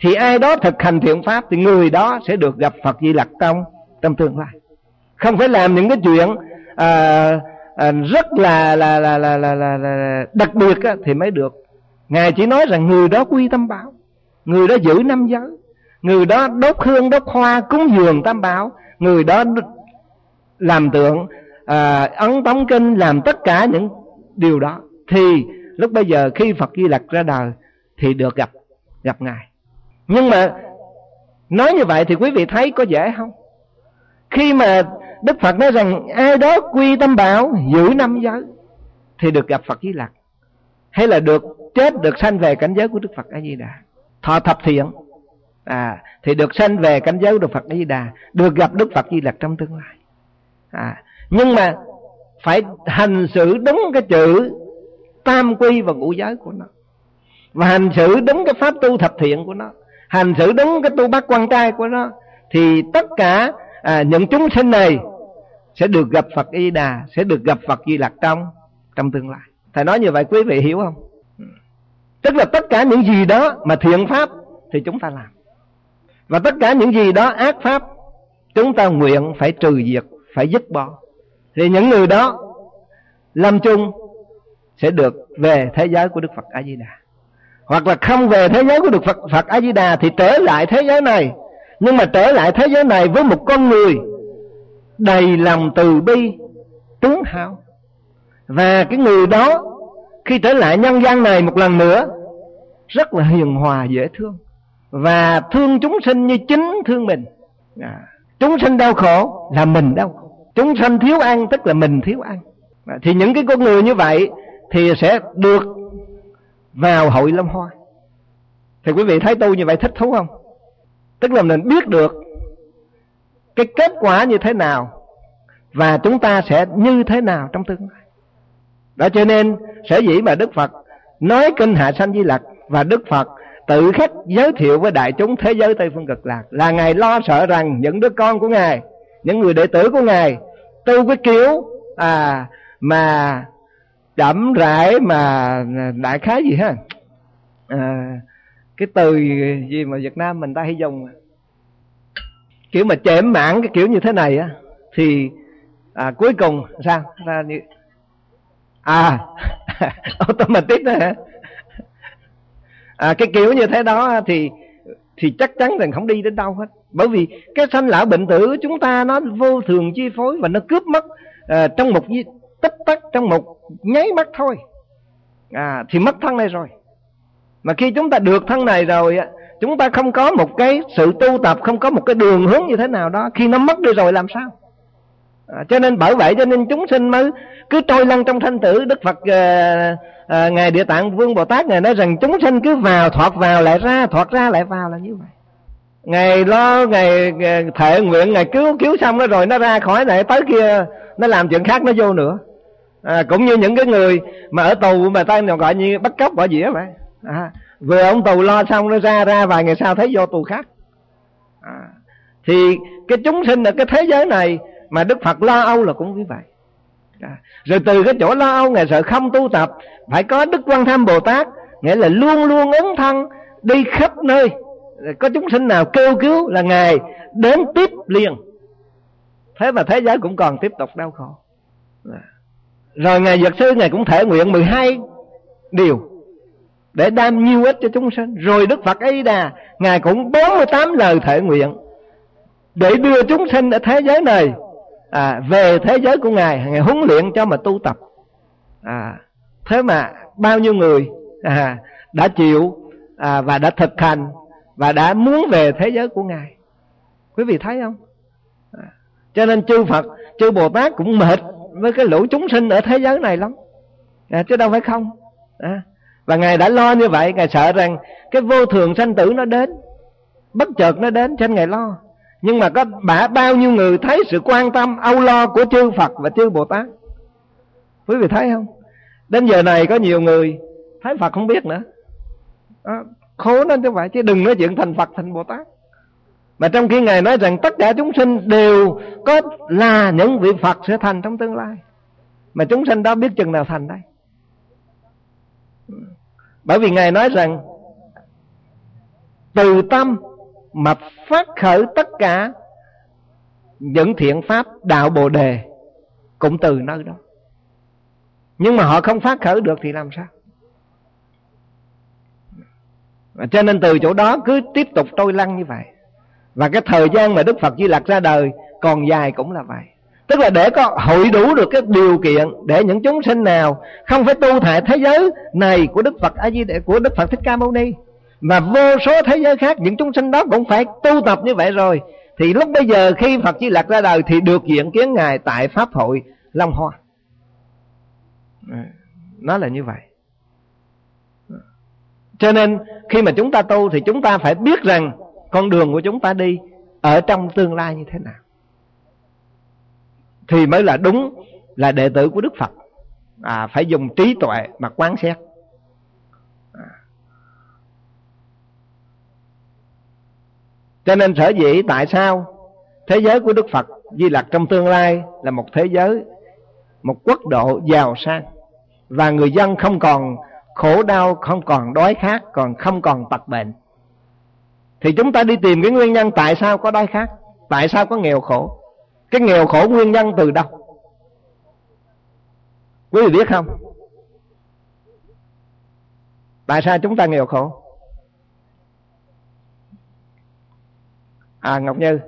Thì ai đó thực hành thiện pháp thì người đó sẽ được gặp Phật Di Lặc trong trong tương lai. Không phải làm những cái chuyện à, à, rất là là là là là, là, là đặc biệt á, thì mới được. Ngài chỉ nói rằng người đó quy tâm bảo người đó giữ năm giới người đó đốt hương đốt hoa cúng dường tam bảo người đó làm tượng à, ấn tống kinh làm tất cả những điều đó thì lúc bây giờ khi Phật Di Lặc ra đời thì được gặp gặp ngài. Nhưng mà nói như vậy thì quý vị thấy có dễ không? Khi mà đức phật nói rằng ai đó quy tâm bảo, giữ năm giới, thì được gặp phật di lặc. Hay là được chết, được sanh về cảnh giới của đức phật a di đà thọ thập thiện. À thì được sanh về cảnh giới của đức phật a di đà được gặp đức phật di lặc trong tương lai. À nhưng mà phải hành xử đúng cái chữ tam quy và ngũ giới của nó. Và hành xử đúng cái pháp tu thập thiện của nó hành xử đúng cái tu bát quan trai của nó thì tất cả à, những chúng sinh này sẽ được gặp Phật Y Đà sẽ được gặp Phật Di Lặc trong trong tương lai. Thầy nói như vậy quý vị hiểu không? Tức là tất cả những gì đó mà thiện pháp thì chúng ta làm. Và tất cả những gì đó ác pháp chúng ta nguyện phải trừ diệt phải dứt bỏ. Thì những người đó lâm chung sẽ được về thế giới của Đức Phật A Di Đà hoặc là không về thế giới của Đức Phật, Phật A Di Đà thì trở lại thế giới này. Nhưng mà trở lại thế giới này với một con người đầy lòng từ bi tướng hảo và cái người đó khi trở lại nhân gian này một lần nữa rất là hiền hòa dễ thương. Và thương chúng sinh như chính thương mình. À, chúng sinh đau khổ là mình đau khổ. Chúng sinh thiếu ăn tức là mình thiếu ăn. À, thì những cái con người như vậy thì sẽ được vào hội lâm Hoa. Thì quý vị thấy tu như vậy thích thú không? Tức là mình biết được cái kết quả như thế nào và chúng ta sẽ như thế nào trong tương lai. Đó cho nên sở dĩ mà đức phật nói kinh hạ sanh di lặc và đức phật tự khắc giới thiệu với đại chúng thế giới tây phương cực lạc là ngài lo sợ rằng những đứa con của ngài, những người đệ tử của ngài, tu cái kiểu à mà chậm rãi mà đại khái gì ha? À, cái từ gì mà Việt Nam mình ta hay dùng? Kiểu mà chém mãn cái kiểu như thế này á thì à, cuối cùng sao? Ra như à automatic đó hả? À, cái kiểu như thế đó thì thì chắc chắn rằng không đi đến đâu hết. Bởi vì cái sanh lão bệnh tử chúng ta nó vô thường chi phối và nó cướp mất à, trong một tích tắc trong một nháy mắt thôi. À, thì mất thân này rồi. Mà khi chúng ta được thân này rồi chúng ta không có một cái sự tu tập không có một cái đường hướng như thế nào đó. Khi nó mất đi rồi làm sao? À, cho nên bởi vậy cho nên chúng sinh mới cứ trôi lăn trong thanh tử. Đức phật à, à, ngài địa tạng vương bồ tát ngài nói rằng chúng sinh cứ vào thoát vào lại ra thoát ra lại vào là như vậy. Ngày lo ngày, ngày thệ nguyện ngày cứu cứu xong nó rồi nó ra khỏi này tới kia nó làm chuyện khác nó vô nữa à, cũng như những cái người mà ở tù mà ta gọi như bắt cóc bỏ dĩa vậy. À, vừa ông tù lo xong nó ra ra vài ngày sau thấy vô tù khác. À, thì cái chúng sinh ở cái thế giới này mà đức phật lo âu là cũng như vậy. À, rồi từ cái chỗ lo âu ngày sợ không tu tập phải có đức quan tham bồ tát nghĩa là luôn luôn ứng thân đi khắp nơi. Có chúng sinh nào kêu cứu là ngài đến tiếp liền. Thế mà thế giới cũng còn tiếp tục đau khổ. À rồi ngài Phật sư ngài cũng thể nguyện 12 điều để đam nhiêu ích cho chúng sinh. Rồi Đức Phật ấy đà ngài cũng 48 lời thể nguyện để đưa chúng sinh ở thế giới này à, về thế giới của ngài. Ngài huấn luyện cho mà tu tập. À, thế mà bao nhiêu người à, đã chịu à, và đã thực hành và đã muốn về thế giới của ngài? Quý vị thấy không? À, cho nên chư Phật chư Bồ Tát cũng mệt với cái lũ chúng sinh ở thế giới này lắm. À, chứ đâu phải không? À, và ngài đã lo như vậy ngài sợ rằng cái vô thường sanh tử nó đến bất chợt nó đến trên nên ngài lo. Nhưng mà có bả bao nhiêu người thấy sự quan tâm âu lo của chư Phật và chư Bồ Tát? Quý vị thấy không? Đến giờ này có nhiều người thấy Phật không biết nữa. À, khổ nên như vậy chứ đừng nói chuyện thành Phật thành Bồ Tát mà trong khi Ngài nói rằng tất cả chúng sinh đều có là những vị Phật sẽ thành trong tương lai mà chúng sinh đó biết chừng nào thành đây bởi vì Ngài nói rằng, từ tâm mà phát khởi tất cả những thiện pháp, đạo Bồ Đề cũng từ nơi đó. Nhưng mà họ không phát khởi được thì làm sao? Cho nên từ chỗ đó cứ tiếp tục trôi lăn như vậy. Và cái thời gian mà Đức Phật Di Lặc ra đời còn dài cũng là vậy. Tức là để có hội đủ được cái điều kiện để những chúng sinh nào không phải tu tại thế giới này của Đức Phật A Di Đà, của Đức Phật Thích Ca Mâu Ni, mà vô số thế giới khác, những chúng sinh đó cũng phải tu tập như vậy rồi, thì lúc bây giờ khi Phật Di Lặc ra đời thì được diện kiến ngài tại pháp hội Long Hoa. Nó là như vậy. Cho nên khi mà chúng ta tu thì chúng ta phải biết rằng con đường của chúng ta đi ở trong tương lai như thế nào. Thì mới là đúng là đệ tử của đức phật. À, phải dùng trí tuệ mà quán xét. À. cho nên sở dĩ tại sao thế giới của đức phật di lặc trong tương lai là một thế giới một quốc độ giàu sang và người dân không còn khổ đau không còn đói khát còn không còn tật bệnh thì chúng ta đi tìm cái nguyên nhân tại sao có đói khát, tại sao có nghèo khổ. Cái nghèo khổ nguyên nhân từ đâu? Quý vị biết không? Tại sao chúng ta nghèo khổ? À ngọc như.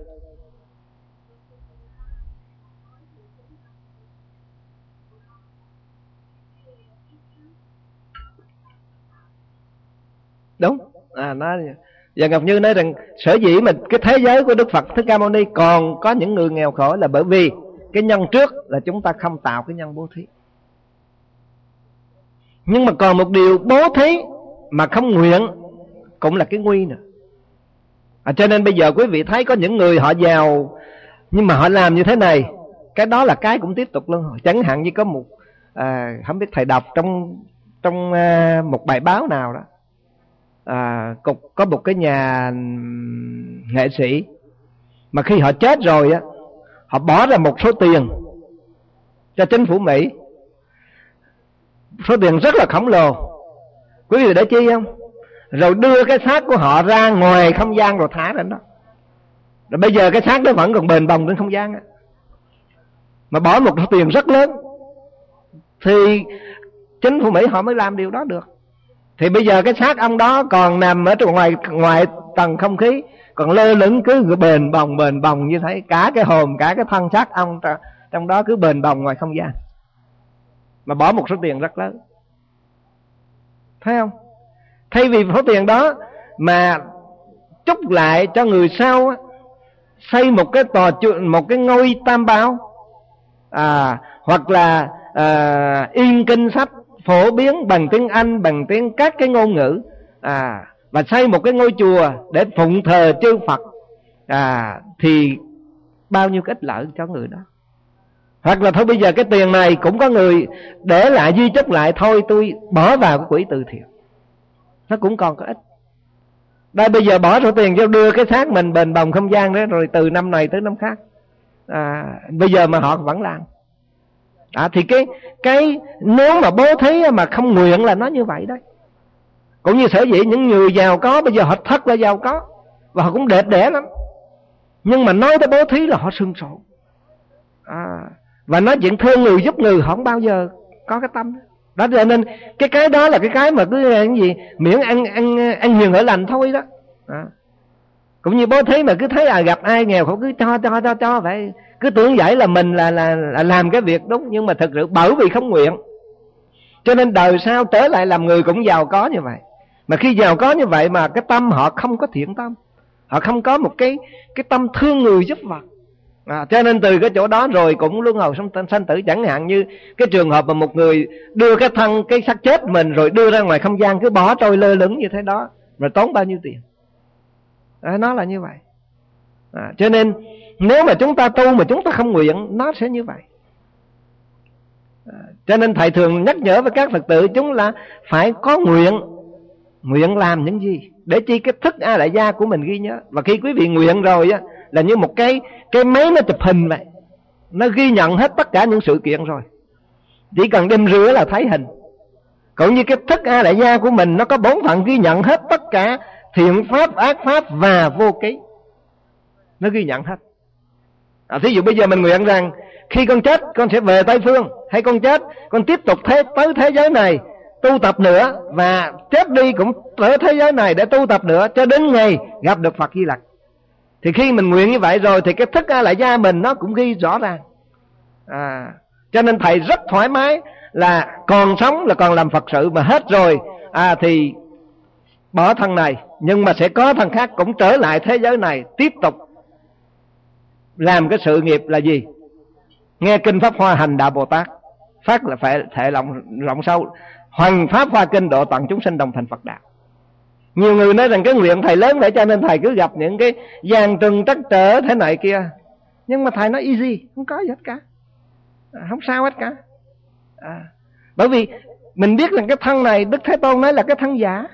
Đúng. À nói và ngọc như nói rằng sở dĩ mà cái thế giới của đức phật thích ca mâu ni còn có những người nghèo khổ là bởi vì cái nhân trước là chúng ta không tạo cái nhân bố thí. Nhưng mà còn một điều bố thí mà không nguyện cũng là cái nguy nè. À, cho nên bây giờ quý vị thấy có những người họ giàu nhưng mà họ làm như thế này cái đó là cái cũng tiếp tục luôn chẳng hạn như có một à, không biết thầy đọc trong trong à, một bài báo nào đó à, cục có một cái nhà nghệ sĩ. Mà khi họ chết rồi á họ bỏ ra một số tiền cho chính phủ Mỹ. Số tiền rất là khổng lồ. Quý vị để chi không? Rồi đưa cái xác của họ ra ngoài không gian rồi thả lên đó. Rồi bây giờ cái xác đó vẫn còn bền bồng trên không gian á. Mà bỏ một số tiền rất lớn thì chính phủ Mỹ họ mới làm điều đó được thì bây giờ cái xác ông đó còn nằm ở ngoài ngoài tầng không khí còn lơ lửng cứ bền bồng bền bồng như thế. Cả cái hồn cả cái thân xác ông trong đó cứ bền bồng ngoài không gian. Mà bỏ một số tiền rất lớn. Thấy không? Thay vì số tiền đó mà chúc lại cho người sau xây một cái tòa một cái ngôi tam bảo à hoặc là à, in kinh sách phổ biến bằng tiếng Anh bằng tiếng các cái ngôn ngữ. À và xây một cái ngôi chùa để phụng thờ chư Phật à thì bao nhiêu cái ích lợi cho người đó. Hoặc là thôi bây giờ cái tiền này cũng có người để lại duy chất lại thôi tôi bỏ vào cái quỹ từ thiện. Nó cũng còn có ích đây bây giờ bỏ số tiền cho đưa cái xác mình bền bồng không gian đó rồi từ năm này tới năm khác. À, bây giờ mà họ vẫn làm à, thì cái cái nếu mà bố thí mà không nguyện là nó như vậy đấy cũng như sở dĩ những người giàu có bây giờ họ thất là giàu có và họ cũng đẹp đẽ lắm. Nhưng mà nói tới bố thí là họ sương sổ. À, và nói chuyện thương người giúp người họ không bao giờ có cái tâm. Đó cho nên cái cái đó là cái cái mà cứ à, cái gì miễn ăn ăn ăn hiền ở lành thôi đó. À. cũng như bố thí mà cứ thấy à gặp ai nghèo họ cứ cho cho cho cho vậy cứ tưởng vậy là mình là, là là làm cái việc đúng nhưng mà thực sự bởi vì không nguyện. Cho nên đời sau trở lại làm người cũng giàu có như vậy. Mà khi giàu có như vậy mà cái tâm họ không có thiện tâm. Họ không có một cái cái tâm thương người giúp vật. À, cho nên từ cái chỗ đó rồi cũng luân hồi sanh, sanh tử. Chẳng hạn như cái trường hợp mà một người đưa cái thân cái xác chết mình rồi đưa ra ngoài không gian cứ bỏ trôi lơ lửng như thế đó rồi tốn bao nhiêu tiền? À, nó là như vậy à, cho nên nếu mà chúng ta tu mà chúng ta không nguyện nó sẽ như vậy. À, cho nên thầy thường nhắc nhở với các phật tử chúng là phải có nguyện. Nguyện làm những gì? Để chi cái thức a đại gia của mình ghi nhớ. Và khi quý vị nguyện rồi á là như một cái cái máy nó chụp hình vậy. Nó ghi nhận hết tất cả những sự kiện rồi. Chỉ cần đem rửa là thấy hình. Cũng như cái thức a đại gia của mình nó có bốn phận ghi nhận hết tất cả thiện pháp ác pháp và vô ký nó ghi nhận hết à, thí dụ bây giờ mình nguyện rằng khi con chết con sẽ về tây phương hay con chết con tiếp tục thế tới thế giới này tu tập nữa và chết đi cũng tới thế giới này để tu tập nữa cho đến ngày gặp được Phật Di Lặc. Thì khi mình nguyện như vậy rồi thì cái thức A lại gia mình nó cũng ghi rõ ràng. À, cho nên thầy rất thoải mái là còn sống là còn làm Phật sự mà hết rồi à thì bỏ thân này nhưng mà sẽ có thân khác cũng trở lại thế giới này tiếp tục làm cái sự nghiệp là gì? Nghe kinh pháp hoa hành đạo Bồ Tát phát là phải thể lòng rộng sâu. Hoàn pháp hoa kinh độ tận chúng sinh đồng thành Phật đạo. Nhiều người nói rằng cái nguyện thầy lớn vậy cho nên thầy cứ gặp những cái gian trừng trắc trở thế này kia. Nhưng mà thầy nói easy Không có gì hết cả. À, Không sao hết cả. À, Bởi vì mình biết rằng cái thân này Đức Thế Tôn nói là cái thân giả.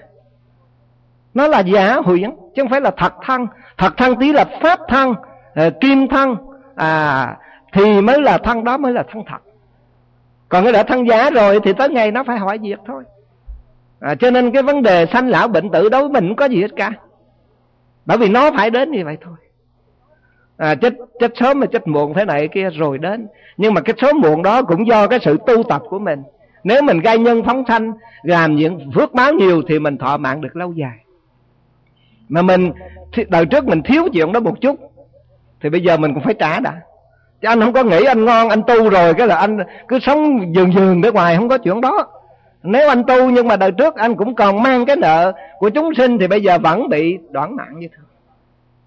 Nó là giả huyễn Chứ không phải là thật thân. Thật thân tí là pháp thân. Ờ, kim thân à, Thì mới là thân đó mới là thân thật. Còn cái đã thân giá rồi thì tới ngày nó phải hỏi diệt thôi. À, cho nên cái vấn đề sanh lão bệnh tử đối với mình cũng có gì hết cả. Bởi vì nó phải đến như vậy thôi. À, chết chết sớm mà chết muộn thế này kia rồi đến. Nhưng mà cái số muộn đó cũng do cái sự tu tập của mình. Nếu mình gây nhân phóng sanh làm những phước báo nhiều thì mình thọ mạng được lâu dài. Mà mình đời trước mình thiếu chuyện đó một chút thì bây giờ mình cũng phải trả đã. Chứ anh không có nghĩ anh ngon anh tu rồi cái là anh cứ sống dường dường để ngoài không có chuyện đó. Nếu anh tu nhưng mà đời trước anh cũng còn mang cái nợ của chúng sinh thì bây giờ vẫn bị đoạn mạng như thường.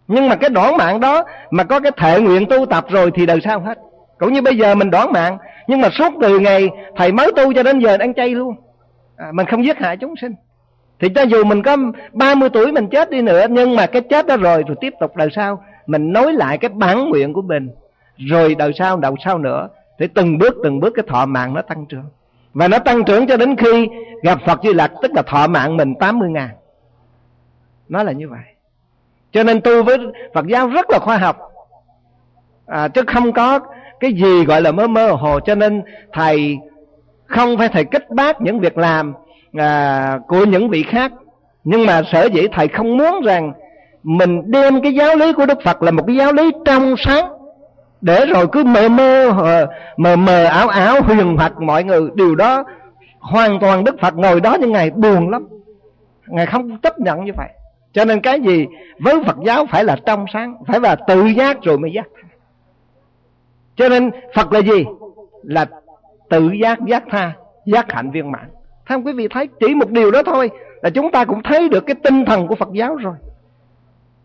Nhưng mà cái đoạn mạng đó mà có cái thệ nguyện tu tập rồi thì đời sau hết. Cũng như bây giờ mình đoạn mạng nhưng mà suốt từ ngày thầy mới tu cho đến giờ ăn chay luôn. À, mình không giết hại chúng sinh. Thì cho dù mình có 30 tuổi mình chết đi nữa nhưng mà cái chết đó rồi rồi tiếp tục đời sau mình nối lại cái bản nguyện của mình. Rồi đầu sau đầu sau nữa thì từng bước từng bước cái thọ mạng nó tăng trưởng. Và nó tăng trưởng cho đến khi gặp Phật Di Lặc tức là thọ mạng mình 80 ngàn. Nó là như vậy. Cho nên tu với Phật giáo rất là khoa học. À, chứ không có cái gì gọi là mơ mơ hồ. Cho nên thầy không phải thầy kích bác những việc làm à, của những vị khác. Nhưng mà sở dĩ thầy không muốn rằng mình đem cái giáo lý của Đức Phật là một cái giáo lý trong sáng, để rồi cứ mờ mơ ờ, mờ mờ ảo ảo, huyền hoặc mọi người. Điều đó hoàn toàn Đức Phật ngồi đó nhưng ngài buồn lắm. Ngài không chấp nhận như vậy. Cho nên cái gì với Phật giáo phải là trong sáng, phải là tự giác rồi mới giác. Cho nên Phật là gì? Là tự giác giác tha, giác hạnh viên mãn. Thấy quý vị, thấy chỉ một điều đó thôi là chúng ta cũng thấy được cái tinh thần của Phật giáo rồi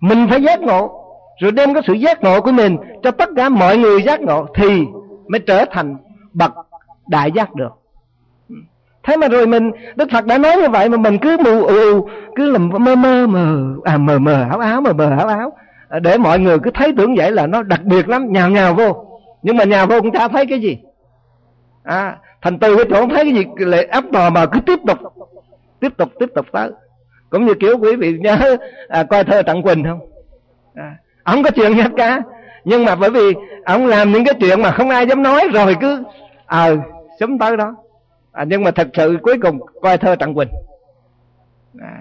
mình phải giác ngộ, rồi đem cái sự giác ngộ của mình cho tất cả mọi người giác ngộ thì mới trở thành bậc đại giác được. Thế mà rồi mình, đức phật đã nói như vậy mà mình cứ mù ù, cứ làm mơ mơ mờ à mờ mờ, áo áo, mờ mờ, áo áo. Để mọi người cứ thấy tưởng vậy là nó đặc biệt lắm, nhào nhào vô. Nhưng mà nhào vô cũng chả thấy cái gì. À thành từ cái chỗ không thấy cái gì lại áp tò mà cứ tiếp tục tiếp tục tiếp tục tới cũng như kiểu quý vị nhớ à, coi thơ Trạng Quỳnh không? À, ông có chuyện hết cả nhưng mà bởi vì ông làm những cái chuyện mà không ai dám nói rồi cứ ờ à, sớm tới đó. À, nhưng mà thật sự cuối cùng coi thơ Trạng Quỳnh. À,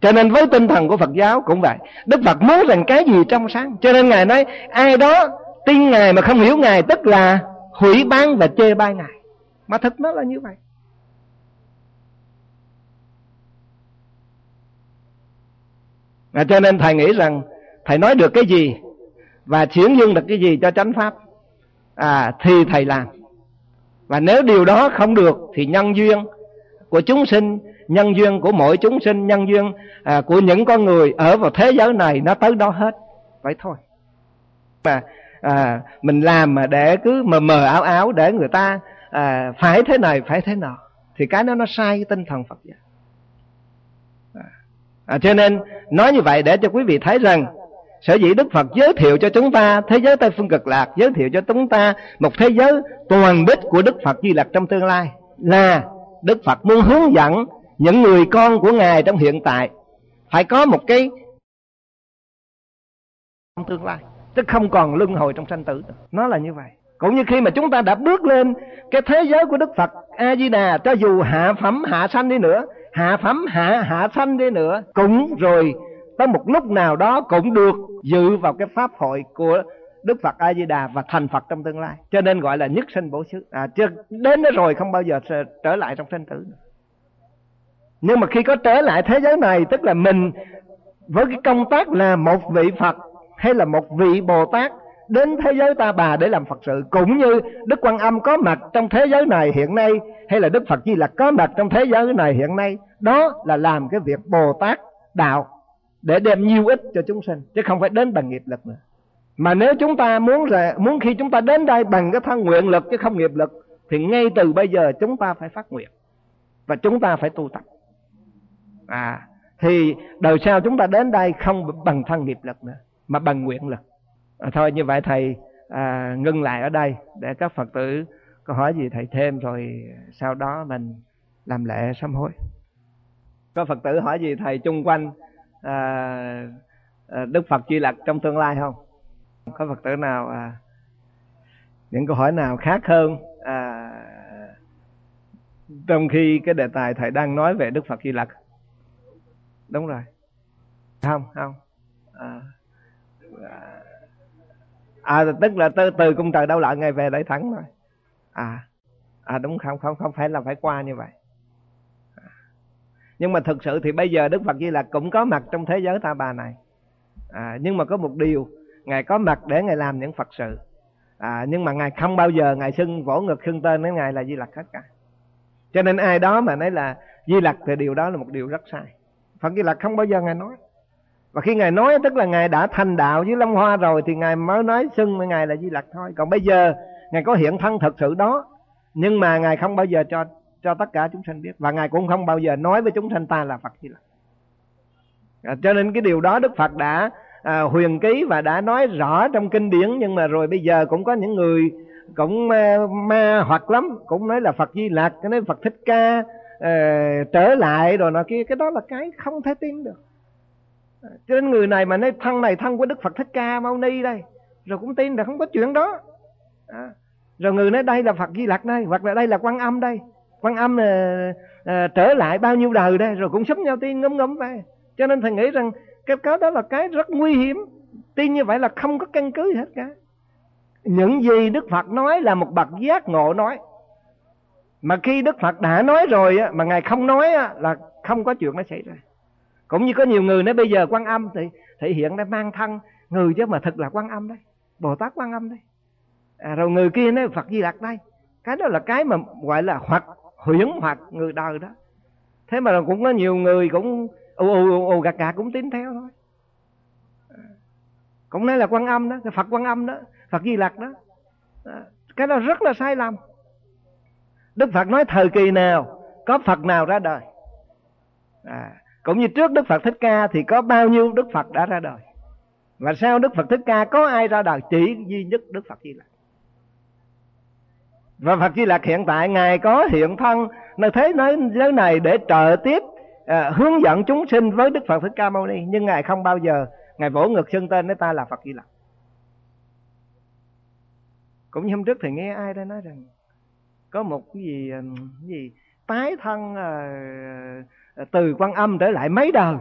cho nên với tinh thần của Phật giáo cũng vậy. Đức Phật muốn rằng cái gì trong sáng. Cho nên Ngài nói ai đó tin Ngài mà không hiểu Ngài Tức là hủy bán và chê bai Ngài. Mà thật nó là như vậy. Và Cho nên Thầy nghĩ rằng Thầy nói được cái gì Và chuyển dung được cái gì cho chánh pháp à, Thì Thầy làm. Và nếu điều đó không được Thì nhân duyên của chúng sinh Nhân duyên của mỗi chúng sinh Nhân duyên à, của những con người Ở vào thế giới này nó tới đó hết. Vậy thôi. Mà à, mình làm mà để cứ mờ mờ áo áo Để người ta à, phải thế này phải thế nọ Thì cái đó nó sai cái tinh thần Phật giáo à, cho nên nói như vậy để cho quý vị thấy rằng sở dĩ đức phật giới thiệu cho chúng ta thế giới tây phương cực lạc giới thiệu cho chúng ta một thế giới toàn bích của đức phật di lặc trong tương lai là đức phật muốn hướng dẫn những người con của ngài trong hiện tại phải có một cái trong tương lai chứ không còn luân hồi trong sanh tử nó là như vậy. Cũng như khi mà chúng ta đã bước lên cái thế giới của đức phật a di đà cho dù hạ phẩm hạ sanh đi nữa hạ phẩm hạ hạ sanh đi nữa cũng rồi, tới một lúc nào đó cũng được dự vào cái pháp hội của Đức Phật A Di Đà và thành Phật trong tương lai. Cho nên gọi là nhất sinh bổ xứ. À chứ đến đó rồi không bao giờ trở lại trong sinh tử. Nhưng mà khi có trở lại thế giới này, tức là mình với cái công tác là một vị Phật hay là một vị Bồ Tát đến thế giới ta bà để làm Phật sự, cũng như Đức Quan Âm có mặt trong thế giới này hiện nay, hay là Đức Phật Di Lặc có mặt trong thế giới này hiện nay, đó là làm cái việc Bồ Tát đạo để đem nhiều ích cho chúng sinh, chứ không phải đến bằng nghiệp lực nữa. Mà nếu chúng ta muốn là muốn khi chúng ta đến đây bằng cái thân nguyện lực chứ không nghiệp lực, thì ngay từ bây giờ chúng ta phải phát nguyện và chúng ta phải tu tập. À thì đời sau chúng ta đến đây không bằng thân nghiệp lực nữa, mà bằng nguyện lực à, thôi như vậy thầy à, ngưng lại ở đây để các phật tử có hỏi gì thầy thêm rồi sau đó mình làm lễ sám hối. Có phật tử hỏi gì thầy chung quanh à, à, đức phật di lặc trong tương lai không? Có phật tử nào à, những câu hỏi nào khác hơn à, trong khi cái đề tài thầy đang nói về đức phật di lặc? Đúng rồi. Không không. À, à à tức là từ, từ cung trời đâu lại ngày về để thắng rồi. À à đúng không không không phải là phải qua như vậy. À. nhưng mà thực sự thì bây giờ đức phật di lặc cũng có mặt trong thế giới ta bà này. À, nhưng mà có một điều ngài có mặt để ngài làm những phật sự. À, nhưng mà ngài không bao giờ ngài xưng vỗ ngực xưng tên với ngài là di lặc hết cả. Cho nên ai đó mà nói là di lặc thì điều đó là một điều rất sai. Phật di lặc không bao giờ ngài nói và khi ngài nói tức là ngài đã thành đạo với long hoa rồi thì ngài mới nói xưng với ngài là di lặc thôi. Còn bây giờ ngài có hiện thân thật sự đó nhưng mà ngài không bao giờ cho cho tất cả chúng sanh biết. Và ngài cũng không bao giờ nói với chúng sanh ta là phật di lặc. À, cho nên cái điều đó đức phật đã à, huyền ký và đã nói rõ trong kinh điển. Nhưng mà rồi bây giờ cũng có những người cũng ma, ma hoặc lắm cũng nói là phật di lặc cái nói phật thích ca à, trở lại rồi nó kia. Cái đó là cái không thể tin được cho nên người này mà nói thân này thân của đức phật thích ca mâu ni đây. Rồi cũng tin là không có chuyện đó. À, rồi người nói đây là phật di lặc đây hoặc là đây là quan âm đây. Quan âm là, à, trở lại bao nhiêu đời đây rồi cũng sắm nhau tin ngấm ngấm vậy cho nên thầy nghĩ rằng cái cáo đó là cái rất nguy hiểm. Tin như vậy là không có căn cứ gì hết cả. Những gì đức phật nói là một bậc giác ngộ nói. Mà khi đức phật đã nói rồi á, mà ngài không nói á, là không có chuyện nó xảy ra cũng như có nhiều người nói bây giờ quan âm thì thể hiện đây mang thân. Người chứ mà thật là quan âm đây bồ tát quan âm đây à, rồi người kia nói phật di lặc đây. Cái đó là cái mà gọi là hoặc huyễn hoặc người đời đó. Thế mà cũng có nhiều người cũng ù ù ù gạt gạt cũng tín theo thôi. À, cũng nói là quan âm đó phật quan âm đó phật di lặc đó. À, cái đó rất là sai lầm. Đức phật nói thời kỳ nào có phật nào ra đời? À, cũng như trước đức phật thích ca thì có bao nhiêu đức phật đã ra đời? Và sau đức phật thích ca có ai ra đời chỉ duy nhất đức phật di lặc? Và phật di lặc hiện tại ngài có hiện thân nơi thế giới này để trợ tiếp à, hướng dẫn chúng sinh với Đức Phật Thích Ca Mâu Ni. Nhưng ngài không bao giờ ngài vỗ ngực xưng tên với ta là Phật Di Lặc. Cũng như hôm trước thì nghe ai đó nói rằng có một cái gì à, cái gì tái thân à, Ờ, từ quan âm trở lại mấy đời.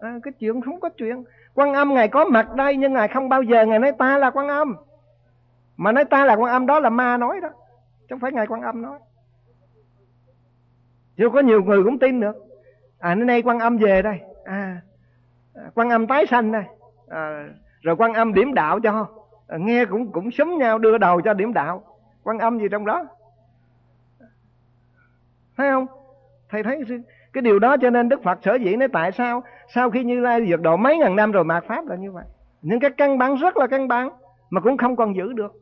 À, cái chuyện không có chuyện. Quan âm ngài có mặt đây nhưng ngài không bao giờ ngài nói ta là quan âm. Mà nói ta là quan âm đó là ma nói đó. Chứ không phải ngài quan âm nói. Chứ có nhiều người cũng tin được. À nay quan âm về đây. À, à quan âm tái sanh đây. À, rồi quan âm điểm đạo cho. À, nghe cũng cũng súng nhau đưa đầu cho điểm đạo. Quan âm gì trong đó? Thấy không? Thầy thấy cái điều đó cho nên đức phật sở dĩ nói tại sao sau khi như lai vượt độ mấy ngàn năm rồi mạt pháp là như vậy. Những cái căn bản rất là căn bản mà cũng không còn giữ được.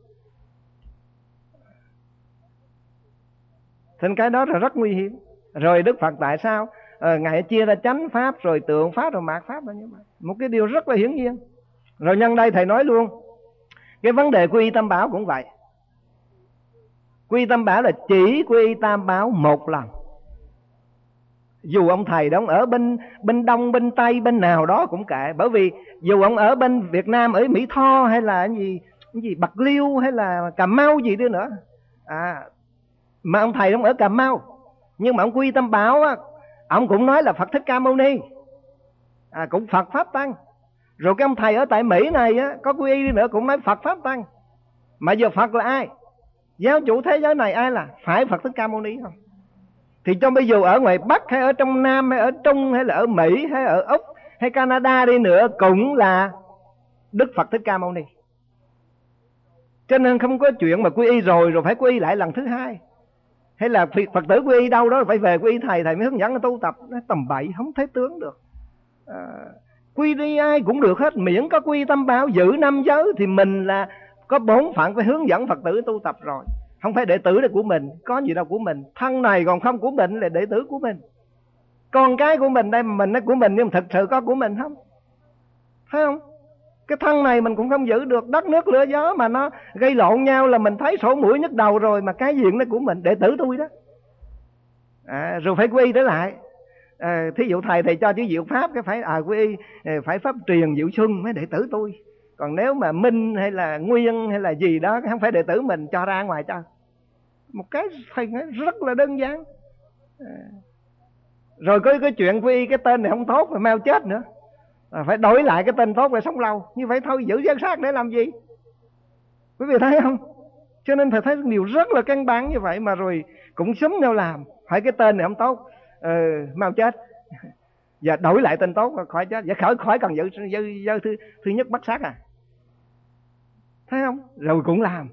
Thành cái đó là rất nguy hiểm. Rồi đức phật tại sao? À, ngài chia ra chánh pháp rồi tượng pháp rồi mạt pháp là như vậy. Một cái điều rất là hiển nhiên. Rồi nhân đây thầy nói luôn cái vấn đề quy tâm bảo cũng vậy. Quy tâm bảo là chỉ quy tam bảo một lần dù ông thầy đó ông ở bên bên đông bên tây bên nào đó cũng kệ. Bởi vì dù ông ở bên việt nam ở mỹ tho hay là cái gì cái gì bạc liêu hay là cà mau gì đi nữa. À mà ông thầy ông ở cà mau. Nhưng mà ông quy tâm bảo á ông cũng nói là phật thích ca mâu ni. À, cũng phật pháp tăng. Rồi cái ông thầy ở tại mỹ này á có quy y đi nữa cũng nói phật pháp tăng. Mà giờ phật là ai? Giáo chủ thế giới này ai là? Phải phật thích ca mâu ni không? Thì cho bây giờ ở ngoài bắc hay ở trong nam hay ở trung hay là ở mỹ hay ở úc hay canada đi nữa cũng là đức phật thích ca mâu ni. Cho nên không có chuyện mà quy y rồi rồi phải quy y lại lần thứ hai. Hay là phật tử quy y đâu đó phải về quy y thầy thầy mới hướng dẫn tu tập. Nó tầm bậy không thấy tướng được. À, quy đi ai cũng được hết miễn có quy tâm bảo giữ năm giới thì mình là có bốn phận phải hướng dẫn phật tử tu tập rồi không phải đệ tử là của mình có gì đâu của mình. Thân này còn không của mình là đệ tử của mình. Con cái của mình đây mà mình nó của mình nhưng thực thật sự có của mình không? Thấy không? Cái thân này mình cũng không giữ được. Đất nước lửa gió mà nó gây lộn nhau là mình thấy sổ mũi nhức đầu rồi mà cái diện nó của mình. Đệ tử tôi đó. À, rồi phải quy trở lại. À, thí dụ thầy thầy cho chữ diệu pháp cái phải à quy à, phải pháp truyền diệu xuân mới đệ tử tôi. Còn nếu mà minh hay là nguyên hay là gì đó không phải đệ tử mình cho ra ngoài cho một cái thầy rất là đơn giản. À. rồi có cái chuyện quy cái tên này không tốt rồi mau chết nữa. À, phải đổi lại cái tên tốt để sống lâu. Như vậy thôi giữ dân sát để làm gì? Quý vị thấy không? Cho nên thầy thấy điều rất là căn bản như vậy mà rồi cũng sớm nhau làm. Phải cái tên này không tốt ừ, mau chết. Và đổi lại tên tốt khỏi chết. Và khỏi khỏi cần giữ giữ, giữ thứ, thứ nhất bắt sát à. Thấy không? Rồi cũng làm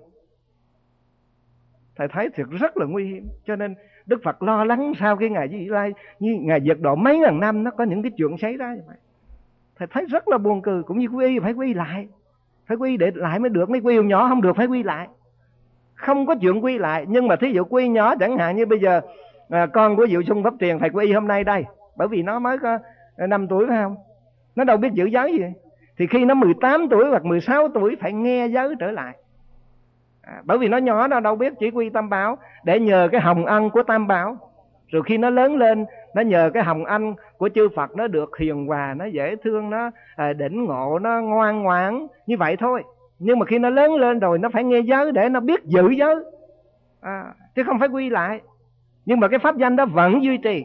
thầy thấy thiệt rất là nguy hiểm. Cho nên đức phật lo lắng sau cái ngày di lai như ngày diệt độ mấy ngàn năm nó có những cái chuyện xảy ra như vậy. Thầy thấy rất là buồn cười cũng như quy y phải quy lại. Phải quy để lại mới được mấy quy nhỏ không được phải quy lại. Không có chuyện quy lại nhưng mà thí dụ quy nhỏ chẳng hạn như bây giờ à, con của diệu xuân pháp truyền thầy quy y hôm nay đây bởi vì nó mới có 5 tuổi phải không? Nó đâu biết giữ giới gì. Thì khi nó 18 tuổi hoặc 16 tuổi phải nghe giới trở lại à, bởi vì nó nhỏ nó đâu biết chỉ quy tam bảo để nhờ cái hồng ân của tam bảo. Rồi khi nó lớn lên nó nhờ cái hồng ân của chư Phật nó được hiền hòa nó dễ thương nó à, đỉnh ngộ nó ngoan ngoãn như vậy thôi. Nhưng mà khi nó lớn lên rồi nó phải nghe giới để nó biết giữ giới. À, chứ không phải quy lại. Nhưng mà cái pháp danh đó vẫn duy trì.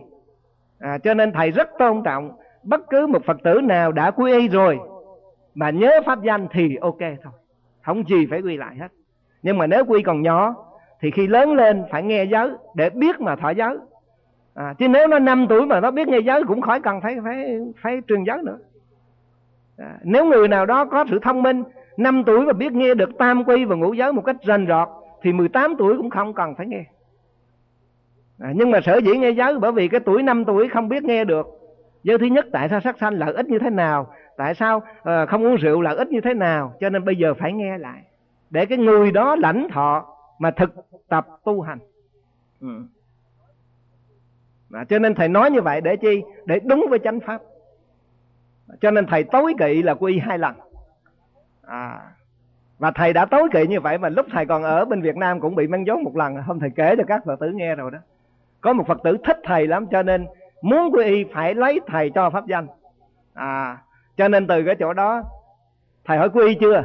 À, cho nên thầy rất tôn trọng bất cứ một phật tử nào đã quy y rồi mà nhớ pháp danh thì ok thôi. Không gì phải quy lại hết nhưng mà nếu quy còn nhỏ thì khi lớn lên phải nghe giới để biết mà thọ giới à, chứ nếu nó 5 tuổi mà nó biết nghe giới cũng khỏi cần phải phải phải truyền giới nữa. À, nếu người nào đó có sự thông minh 5 tuổi mà biết nghe được tam quy và ngũ giới một cách rành rọt thì 18 tuổi cũng không cần phải nghe. À, nhưng mà sở dĩ nghe giới bởi vì cái tuổi 5 tuổi không biết nghe được. Giới thứ nhất tại sao sát sanh lợi ích như thế nào? Tại sao uh, không uống rượu lợi ích như thế nào? Cho nên bây giờ phải nghe lại để cái người đó lãnh thọ mà thực tập tu hành. Ừ. à, cho nên thầy nói như vậy để chi? Để đúng với chánh pháp. Cho nên thầy tối kỵ là quy hai lần. À. Và thầy đã tối kỵ như vậy mà lúc thầy còn ở bên Việt Nam cũng bị mang dốt một lần. Hôm thầy kể cho các phật tử nghe rồi đó. Có một phật tử thích thầy lắm cho nên muốn quy y phải lấy thầy cho pháp danh. À. Cho nên từ cái chỗ đó thầy hỏi quy y chưa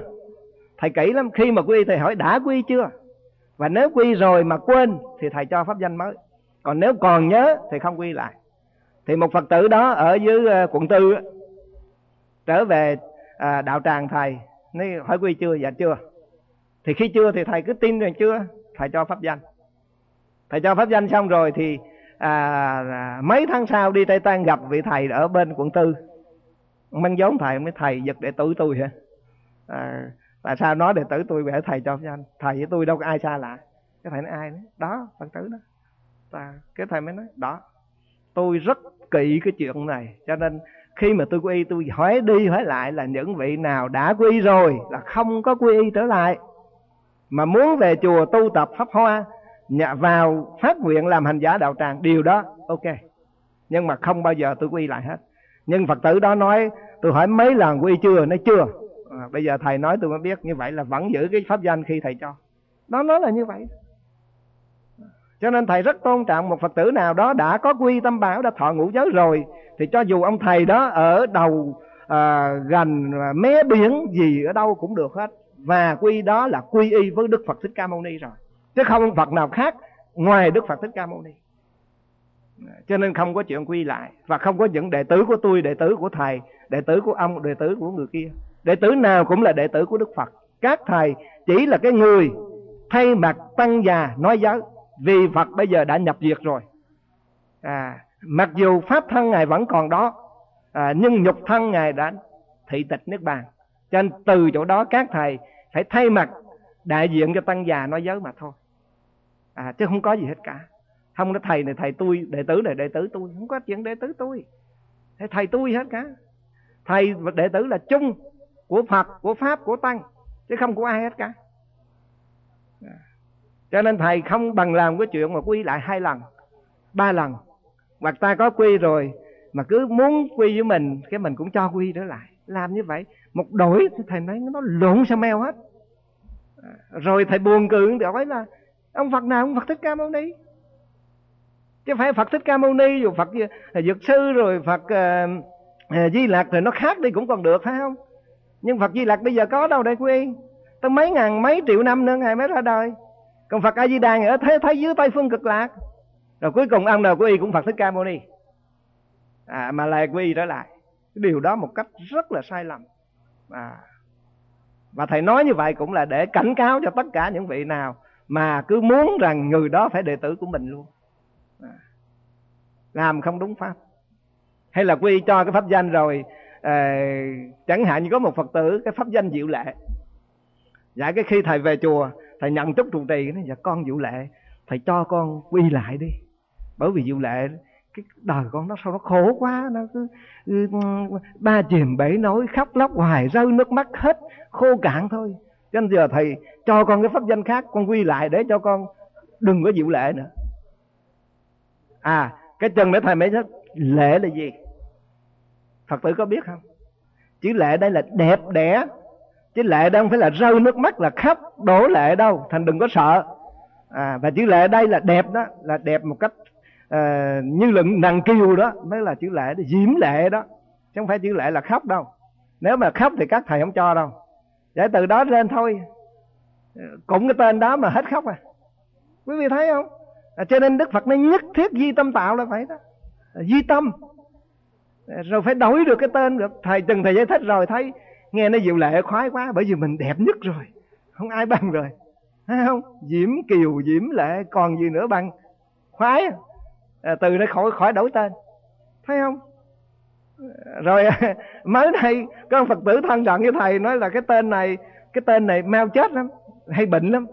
thầy kỹ lắm khi mà quy thầy hỏi đã quy chưa? Và nếu quy rồi mà quên thì thầy cho pháp danh mới. Còn nếu còn nhớ thì không quy lại. Thì một phật tử đó ở dưới ờ, quận tư trở về à, đạo tràng thầy nói hỏi quy chưa? Dạ chưa. Thì khi chưa thì thầy cứ tin rằng chưa thầy cho pháp danh. Thầy cho pháp danh xong rồi thì à, mấy tháng sau đi tây tan gặp vị thầy ở bên quận tư. Mang giống thầy mới thầy giật đệ tử tôi hả? À, tại sao nói đệ tử tôi về thầy cho anh thầy với tôi đâu có ai xa lạ. Cái thầy nói ai nữa? Đó, phật tử đó. Và cái thầy mới nói, đó, tôi rất kỵ cái chuyện này. Cho nên khi mà tôi quy tôi hỏi đi hỏi lại là những vị nào đã quy rồi là không có quy y trở lại. Mà muốn về chùa tu tập pháp hoa nhà vào phát nguyện làm hành giả đạo tràng, điều đó, ok. Nhưng mà không bao giờ tôi quy lại hết. Nhưng phật tử đó nói, tôi hỏi mấy lần quy chưa? Nó chưa à, bây giờ thầy nói tôi mới biết như vậy là vẫn giữ cái pháp danh khi thầy cho. Nó nói là như vậy. Cho nên thầy rất tôn trọng một phật tử nào đó đã có quy tâm bảo đã thọ ngũ giới rồi thì cho dù ông thầy đó ở đầu à, gần à, mé biển gì ở đâu cũng được hết. Và quy đó là quy y với đức phật thích ca mâu ni rồi. Chứ không phật nào khác ngoài đức phật thích ca mâu ni. Cho nên không có chuyện quy lại. Và không có những đệ tử của tôi đệ tử của thầy đệ tử của ông đệ tử của người kia đệ tử nào cũng là đệ tử của đức phật. Các thầy chỉ là cái người thay mặt tăng già nói giáo. vì phật bây giờ đã nhập diệt rồi. À, mặc dù pháp thân ngài vẫn còn đó à, nhưng nhục thân ngài đã thị tịch nước bàn. Cho nên từ chỗ đó các thầy phải thay mặt đại diện cho tăng già nói giới mà thôi. À, chứ không có gì hết cả. Không có thầy này thầy tôi đệ tử này đệ tử tôi. Không có chuyện đệ tử tôi. Thầy, thầy tôi hết cả. Thầy và đệ tử là chung của phật của pháp của tăng chứ không của ai hết cả. Cho nên thầy không bằng làm cái chuyện mà quy lại hai lần ba lần. Hoặc ta có quy rồi mà cứ muốn quy với mình cái mình cũng cho quy trở lại. Làm như vậy một đổi thầy nói nó lộn sao mèo hết. Rồi thầy buồn cười hỏi là ông phật nào? Ông phật thích ca mâu ni. Chứ phải phật thích ca mâu ni rồi phật dược sư rồi phật uh, di lạc thì nó khác đi cũng còn được phải không? Nhưng phật di Lặc bây giờ có đâu đây quy tới mấy ngàn mấy triệu năm nữa ngài mới ra đời. Còn phật a di đà ở thế thế dưới tây phương cực lạc. Rồi cuối cùng ông nào quy cũng phật thích ca mâu ni. À, mà lại quy trở lại. Cái điều đó một cách rất là sai lầm. À, và thầy nói như vậy cũng là để cảnh cáo cho tất cả những vị nào mà cứ muốn rằng người đó phải đệ tử của mình luôn. À, làm không đúng pháp. Hay là quy cho cái pháp danh rồi à, chẳng hạn như có một phật tử cái pháp danh diệu lệ. Dạ cái khi thầy về chùa thầy nhận chút trụ trì nói dạ con diệu lệ thầy cho con quy lại đi. Bởi vì diệu lệ cái đời con nó sao nó khổ quá nó cứ, cứ ba chìm bể nối khóc lóc hoài rơi nước mắt hết khô cạn thôi. Cho nên giờ thầy cho con cái pháp danh khác con quy lại để cho con đừng có diệu lệ nữa. À cái chân để thầy mới nói lệ là gì? Phật tử có biết không? Chữ lệ đây là đẹp đẽ chứ lệ đây không phải là rơi nước mắt là khóc đổ lệ đâu thành đừng có sợ. À và chữ lệ đây là đẹp đó là đẹp một cách uh, như là nàng kiều đó mới là chữ lệ đó, diễm lệ đó chứ không phải chữ lệ là khóc đâu. Nếu mà khóc thì các thầy không cho đâu. Để từ đó lên thôi. Cũng cái tên đó mà hết khóc à. Quý vị thấy không? À, cho nên đức phật nó nhất thiết di tâm tạo là phải đó. À, di tâm rồi phải đổi được cái tên được. Thầy từng thầy giải thích rồi thấy nghe nó dịu lệ khoái quá bởi vì mình đẹp nhất rồi. Không ai bằng rồi. Thấy không? Diễm kiều diễm lệ còn gì nữa bằng? Khoái à, à từ đây khỏi khỏi đổi tên. Thấy không? Rồi mới đây con phật tử thân cận với thầy nói là cái tên này cái tên này mau chết lắm hay bệnh lắm.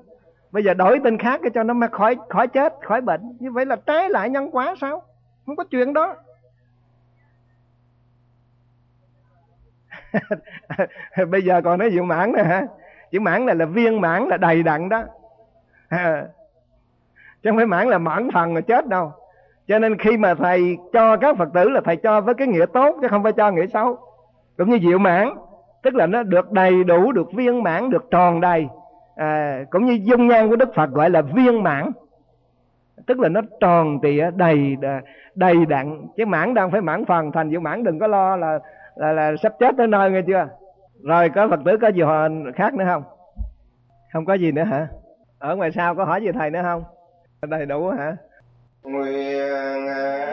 Bây giờ đổi tên khác cho nó mà khỏi khỏi chết khỏi bệnh. Như vậy là trái lại nhân quá sao? Không có chuyện đó. bây giờ còn nói diệu mãn nữa hả? Chữ mãn này là viên mãn là đầy đặn đó. Chứ không phải mãn là mãn phần rồi chết đâu. Cho nên khi mà thầy cho các phật tử là thầy cho với cái nghĩa tốt chứ không phải cho nghĩa xấu. Cũng như diệu mãn tức là nó được đầy đủ được viên mãn được tròn đầy. À, cũng như dung nhan của đức phật gọi là viên mãn tức là nó tròn tịa đầy đầy đặn. Chứ mãn đang phải mãn phần thành diệu mãn đừng có lo là là, là sắp chết tới nơi nghe chưa? Rồi có phật tử có gì khác nữa không? Không có gì nữa hả? Ở ngoài sau có hỏi gì thầy nữa không? Đầy đủ hả? Nguyện à, à,